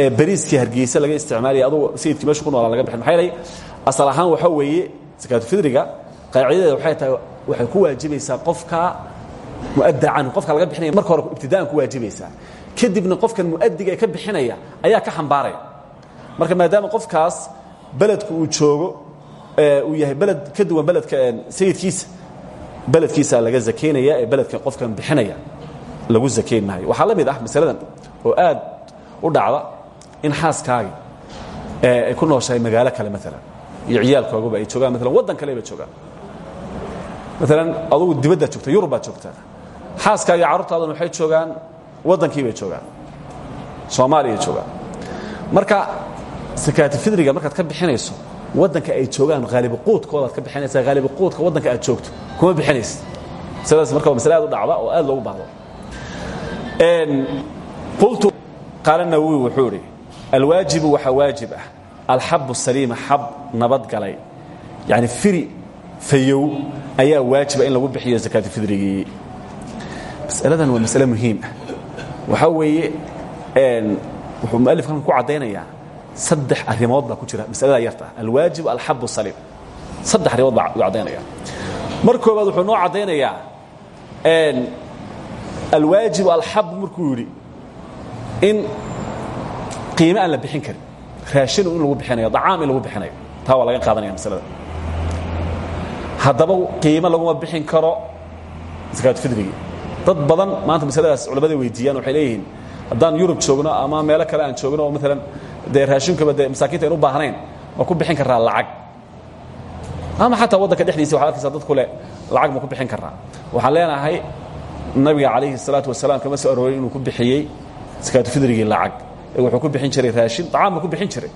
Ee bariiskii hargeysa laga isticmaalaya adugu sayidkii meeshu ku noolaa laga bixin. Maxaa yeelay asal ahaan waxaa weeye sakaatufidriga qaacidadeeda waxay tahay waxay ku waajibaysaa qofka mu'adda canhu qofka laga bixinaya marka hore ibtidaan ku waajibaysaa. Kadibna qofkan mu'addiga ee ka bixinaya ayaa ka xambaaraya. Marka maadaama qofkaas beledku uu joogo uu yahay beled ka duwan beledka sayidkiisa. Beledkiisa laga zakaynaya ee beledka qofkan bixinaya lagu zakayn maayo. Waxaa la mid ah masaladan oo aad u dhacda in xaaskaagi ay ku nooshahay magaalo kale maalan iyo ciyaalkooguba ay joogaan maalan waddan kale bay joogaan. Maalan adugu dibaddaad joogta yurub baad joogtaa xaaskaagi carruurtaaduna waxay joogaan waddankii bay joogaan. Soomaaliyay joogaan. Marka sakaatifidriga markaad ka bixinayso waddanka ay joogaan haalibuquudkoodaad ka bixinaysaa haalibuquudka waddanka aad joogto kuma bixinaysa masaladaas marka waa u dhacda oo aad loogu baahdo. Qultu qaala nawowi wuxuu idhi alwaajibu waxaa waajib ah alxabu saliima xab nabadgalay yani firi fayow ayaa waajiba in lagu bixiyo sakaatufidrigii masaladan waa masale muhiim ah. Waxaa weeye wuxuu mualifkan ku caddaynayaa saddex arrimood baa ku jira masalada yarta. Alwaajib alxabu saliim saddex arrimood baa u caddaynaya mar wuxuu noo caddaynayaa alwaajib alxab markuu yidhi in qiime la bixin karin. Raashinu in lagu bixinayo dacaam lagu bixinayo. Taa waa laga qaadanaya masalada. Haddaba qiime laguma bixin karo sakaatufidrigii dad badan maanta masaladaas culammaday weydiiyaan waxay leeyihiin haddaan yurub joogno ama meelo kale aan joogno oo maalan dee raashinkaba de masaakinta ayn u baahnayn ma ku bixin karaa lacag. Ama xataa waddanka dhexdiisa waxad arkaysaa dad kule lacag ma ku bixin karaa waxaan leenahay nabiga calayhi salaatu wasalaam kama soo aroorin inuu ku bixiyey sakaatufidrigii lacag. Ee wuxuu ku bixin jiray raashin acaam ku bixin jiray.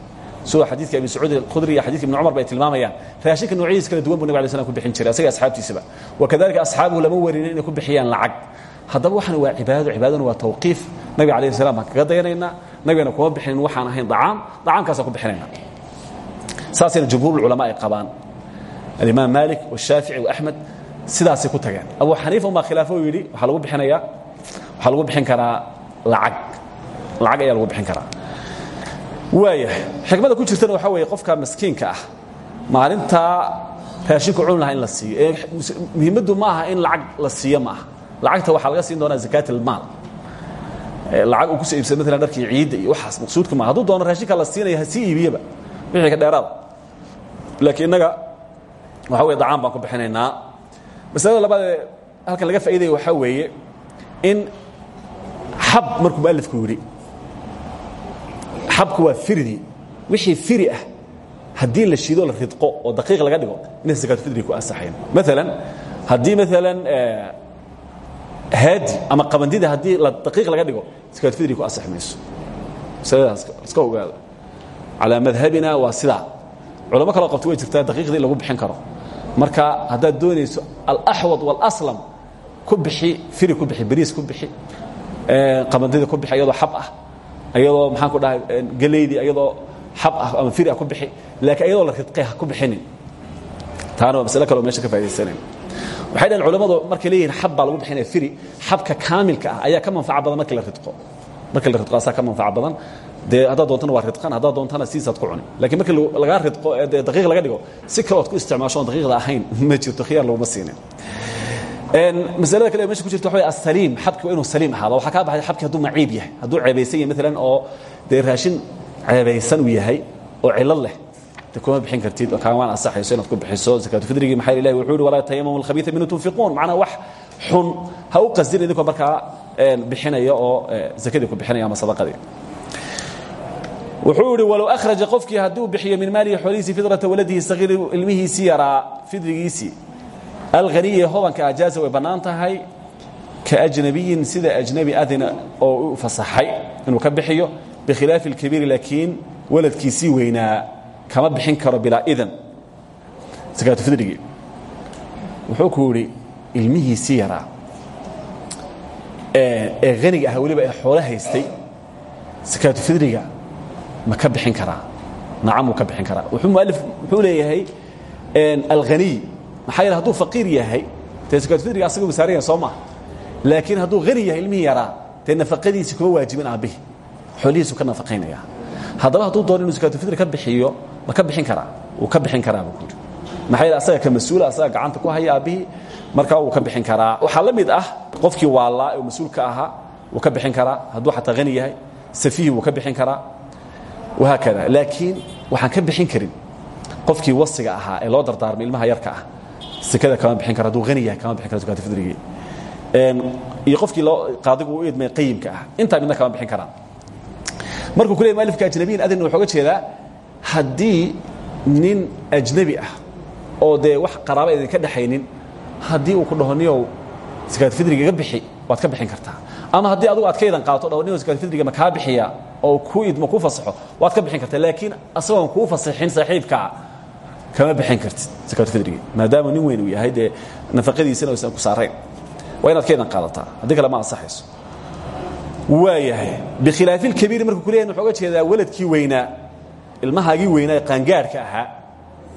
Sida xadiidka abi sacuud alkhudri iyo ibn cumar bay tilmaamayaan. Raashinka noocyadiis kala duwan buu nabg ala slam ku bixin jiray asaga asxaabtiisaba. Wa kadalika lama warinin inay ku bixiyaan lacag haddaba waxan waa cibaado cibaadaduna waa tawqiif. Nabiga alayh salam baan kaga dayanaynaa nabigana kuma bixinin waxaan ahayn dacaam dacaamkaasaan ku bixinayna. Saasayna jumhuur ulculamaa ay qabaan. Alimaam malik washaafici waaxmed sidaasay ku tageen. Abu xaniifa umaa khilaafo yidhi waxaa lagu bixinayaa waxaa lagu bixin karaa lacag. Lacag ayaa lagu bixin karaa. Waaya xikmada ku jirtana waxaa weeye qofka maskiinka ah maalintaa raashinku cuni lahaa in la siiyo. Muhiimaddu ma aha in lacag la siiyo ma aha lacagta waxaa laga siin doonaa zakaat almaal lacag uu ku soo iibsada maalan dharkii ciidda iyo waxaas maqsuudka maaha hadduu doono raashinka la siinaya ha sii iibiyaba wixii ka dheeraada. Laakiin innaga waxaa weye dacaan baan ku bixinaynaa. Masalada labaad ee halkan laga faaidaya waxaa weeye in xab markuu mualifku yidhi xabku waa firidii wixii firi ah haddii la shido la ridqo oo daqiiq laga dhigo inay sakaatufidri ku ansaxayn maalan haddii maalan haadi ama qabandida haddii daqiiq laga dhigo sakaatufidri ku ansaxi mayso masaladaas iska ogaada. Calaa madhabina waa sidaa. Culamo kaloo qabto way jirtaa daqiiqdii lagu bixin karo. Marka haddaad doonayso alaxwad walaslam ku bixi firi ku bixi bariis ku bixi qabandida ku bixi iyadoo xab ah. Iyadoo maxaan ku dhahay geleydii iyadoo xab ah ama firi ah ku bixi. Laakiin iyadoo la ridqay ha ku bixinin. Taana waa masale kaloo meesha ka faa'idaysanayn waxay dhahen culammadu markay leeyihiin xab baa lagu bixinaya firi xabka kaamilka ah ayaa ka manfaca badan markii la ridqo markii la ridqo asaa ka manfaca badan. Dee haddaad doontana waa ridqan haddaad doontana siisaad ku cuni. Lakiin markii lagaa ridqo ee dee daqiiq laga dhigo si kalood ku isticmaasho oon daqiiqda ahayn ma jirto khiyaar laguma siinin. Masalada kale ee meesha ku jirta waxa wey asaliim xabki waa inuu saliim ahaado. Waxaa kaa baxay xabki hadduu maciib yahay hadduu ceebaysan yahay maalan oo dee raashin ceebaysan uu yahay oo cilad leh kuma bixin kartid kaamaan ansaxayso inaad ku bixiso zakaatufidrigii maxaa ilahi wuxuu yihi walaa tayamamu alkhabiisa minhu tunfiquun. Macnaa wax xun. Ha u qasdin idinkoo markaa bixinaya oo zakadii ku bixinaya ama sadaqadii. Wuxuu yihi walow akhraja qofkii hadduu bixiyo min maalihi xoolihiisii fidrata waladihi sagiiri ilmihiisii yaraa fidrigiisii. Alhaniyi ee hodanka ajaaza way bannaan tahay. Kaajnabiyin sida ajnabi adina oo u fasaxay inuu ka bixiyo bikhilaafi اlkabiiri laakiin waladkiisii weynaa kama bixin karo bilaa idan sakaatufidrigii wuxuu ku yidhi ilmihiisii yaraa. Ee haniga ah weliba ee xoolo haystay sakaatufidriga ma ka bixin karaa. Nacam wuu ka bixin karaa. Wuxuu mualif wuxuu leeyahay alhaniy maxaa yeele haduu faqiir yahay dee sakaatufidriga asaga masaaran yahay soo maaha laakiin hadduu hani yahay ilmihii yaraa dee nafaqadiisi kuma waajibin aabbihi xoolihiisu ka nafaqaynaya haddaba hadduu doono inuu sakaatufidri ka bixiyo ma ka bixin karaa? Wuu ka bixin karaa buu kuuri maxaa yeele asaga ka mas'uula asaga gacanta ku haya aabbihii markaa wuu ka bixin karaa. Waxaa la mid ah qofkii waallaa ee mas'uulka ahaa wuu ka bixin karaa. Hadduu xataa hani yahay safihi wuu ka bixin karaa. Wahaakada laakiin waxaan ka bixin karin qofkii wasiga ahaa ee loo dardaarmay ilmaha yarka ah. Sekada kama bixin karo hadduu hani yahay kama bixin karo sakaatufidrigii iyo qofkii loo qaadigu u idmay qayimka ah. Intaa midna kama bixin karaan markuu ku leey mualifka ajnabiyin adin wuxuu uga jeedaa haddii nin ajnebi ah oo dee wax qaraaba idinka dhexaynin haddii uu ku dhaho niyow sakaatufidriga iga bixi waad ka bixin kartaa. Ama haddii adugu aad ka idan qaato dhaho niyow sakaatufidriga ma kaa bixiya oo ku idmo kuu fasaxo waad ka bixin kartaa. Laakiin asagoon kuu fasaxin saaxiibkaa kama bixin kartid sakaatufidrigi maadaama nin weyn uu yahay dee nafaqadiisana aysan ku saarayn. Waa inaad ka idan qaadataa. Haddii kale ma ansaxayso. Waayahay bikhilaafi lkabiiri markuu kuleyahin wuxuu uga jeedaa weladkii weynaa ilmahaagii weynaa qaangaadhka ahaa.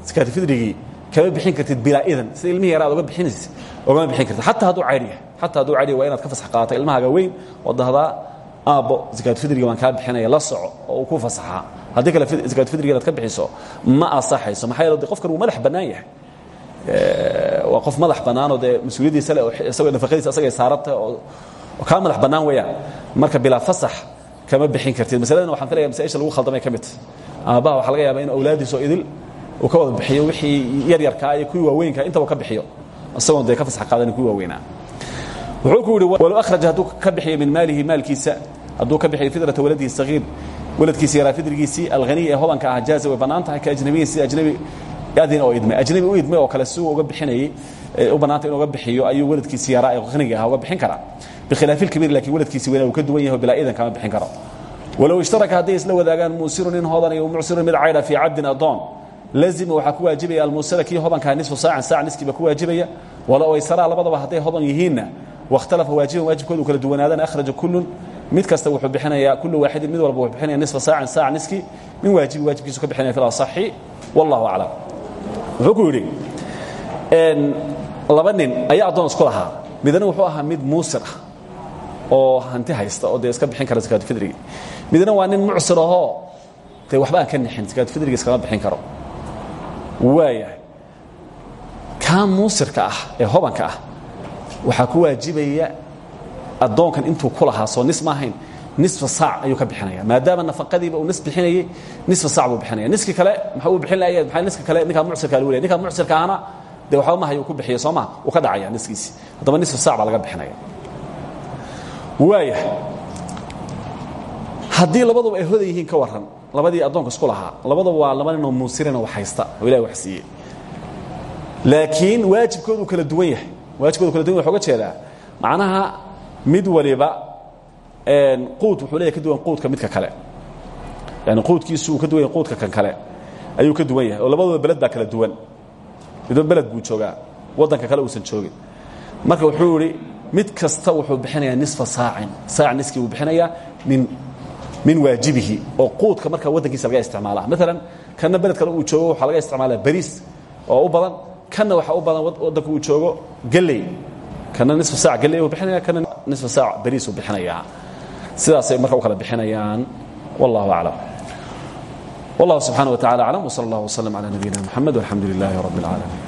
Sakaatufidrigii kama bixin kartid bilaa idan sida ilmihii yaraad oga bixinaysa ogama bixin kartid. Xataa hadduu caydh yahay xataa hadduu caydh yahay waa inaad ka fasax qaadata ilmahaaga weyn oo dahdaa aabbo sakaatufidriga waan kaa bixinaya la soco oo uu ku fasaxaa. Haddii kale sakaatufidriga inaad ka bixiso ma ansaxayso. Maxaa yeele de qofkan wuu madax bannaan yahay waa qof madax bannaanoo dee mas'uuliyaddiisa le isagoo nafaqadiisa asagay saaranta oo kaa madax bannaan weeyaan. Marka bilaa fasax kama bixin kartid. Masaladan waxaan filaya masaa'isha lagu khaldamay ka mid aabbaha waxaa laga yaabaa in awlaaddiisoo idil uu ka wada bixiyo wixii yaryarkaa iyo kuwii waaweynkaa intaba ka bixiyo. Isagoon dee ka fasax qaadanin kuwii waaweynaa. Wuxuu ku yidhi walow akhraja hadduu ka bixiyo min maalihi maalkiisa hadduu ka bixiyo fidrata waladihi sagiir waladkiisa yaraa fidrigiisii alghaniy ee hodanka ah jaaza way bannaan tahay ka ajnabiyin sida ajnabi adin oo idmay. Ajnabi u idmay oo kale si uu uga bixinayey u bannaanta inu uga bixiyo ayuu waladkiisi yaraa ee haniga aha uga bixin karaa. Bikhilaafi lkabiir lakiin waladkiisi weynaa uu ka duwan yahay bilaa idan kama bixin karo walow ishtaraka hadday isla wadaagaan muusiru nin hodan iyo mucsiru mid caydha fii cabdin adoon lazima waxaa ku waajibaya almuusira kii hodankaa nisfu saacan saac niskiiba ku waajibaya. Walow aysaraa labadaba hadday hodan yihiinna wakhtalafa waajiban waajibkoodu kala duwanaadana akhraja kullun. Mid kasta wuxuu bixinayaa kullu waaxidin mid walba wuxuu bixinaya nisfa saacan saac niski. Min waajibi waajibkiisu ka bixinaya fi lasaxi wallahu aclam. Wuxuu ku yidhi laba nin ayaa addoon isku lahaa. Midna wuxuu ahaa mid muusir ah oo hanti haysta oo dee iska bixin kara sakaatufidrigi midna waa nin mucsir ahoo dee waxba aan ka nixin sakaatufidriga iskama bixin karo. Waayahay. Kaa muusirka ah ee hobanka ah waxaa ku waajibaya addoonkan intuu ku lahaa soo nis ma ahayn nisfa saac ayuu ka bixinaya. Maadaama nafaqadiiba uu nis bixinayey nisfa saac buu bixinaya. Niski kale maxaa uu bixin laaya maxaa niska kale ninkaa mucsirka lagu leeyahay? Ninkaa mucsirka ahna dee waxba mahayo uu ku bixiyo soo maha uu ka dhacaya niskiisi. Haddaba nisfa saac baa laga bixinaya waaya haddii labaduba ay hoda yihiin ka warran labadii addoonka isku lahaa labaduba waa laba ninoo muusirina wax haysta oo ilahi wax siiyey. Laakiin waajibkoodu kala duwan yahay. Waajibkoodu kala duwan yahay waxaa uga jeedaa macnaha mid waliba quud wuxuu leeyahay ka duwan quudka midka kale. Yani quudkiisu uu ka duwan yahay quudka kan kale ayuu ka duwan yahay oo labaduba beled baa kala duwan. Midba beled buu joogaa waddanka kale uusan joogin. Marka wuxuu idhi mid kasta wuxuu bixinayaa nisfa saacin. Saac niskii buu bixinayaa min min waajibihi oo quudka markaa waddankiisa laga isticmaala maalan kanna beled kale uu joogo waxaa laga isticmaalaa bariis oo u badan kanna waxaa u badan waddanka uu joogo galley. Kana nisfa saac galley buu bixinaya kana nisfa saac bariis buu bixinayaa. Sidaasay marka u kala bixinayaan. Wallahu aclam. Subxaana wa tacala aclam wsala allah wslm cala nabiyina mxamed walxamdu lilaahi rabb اlcaalamiin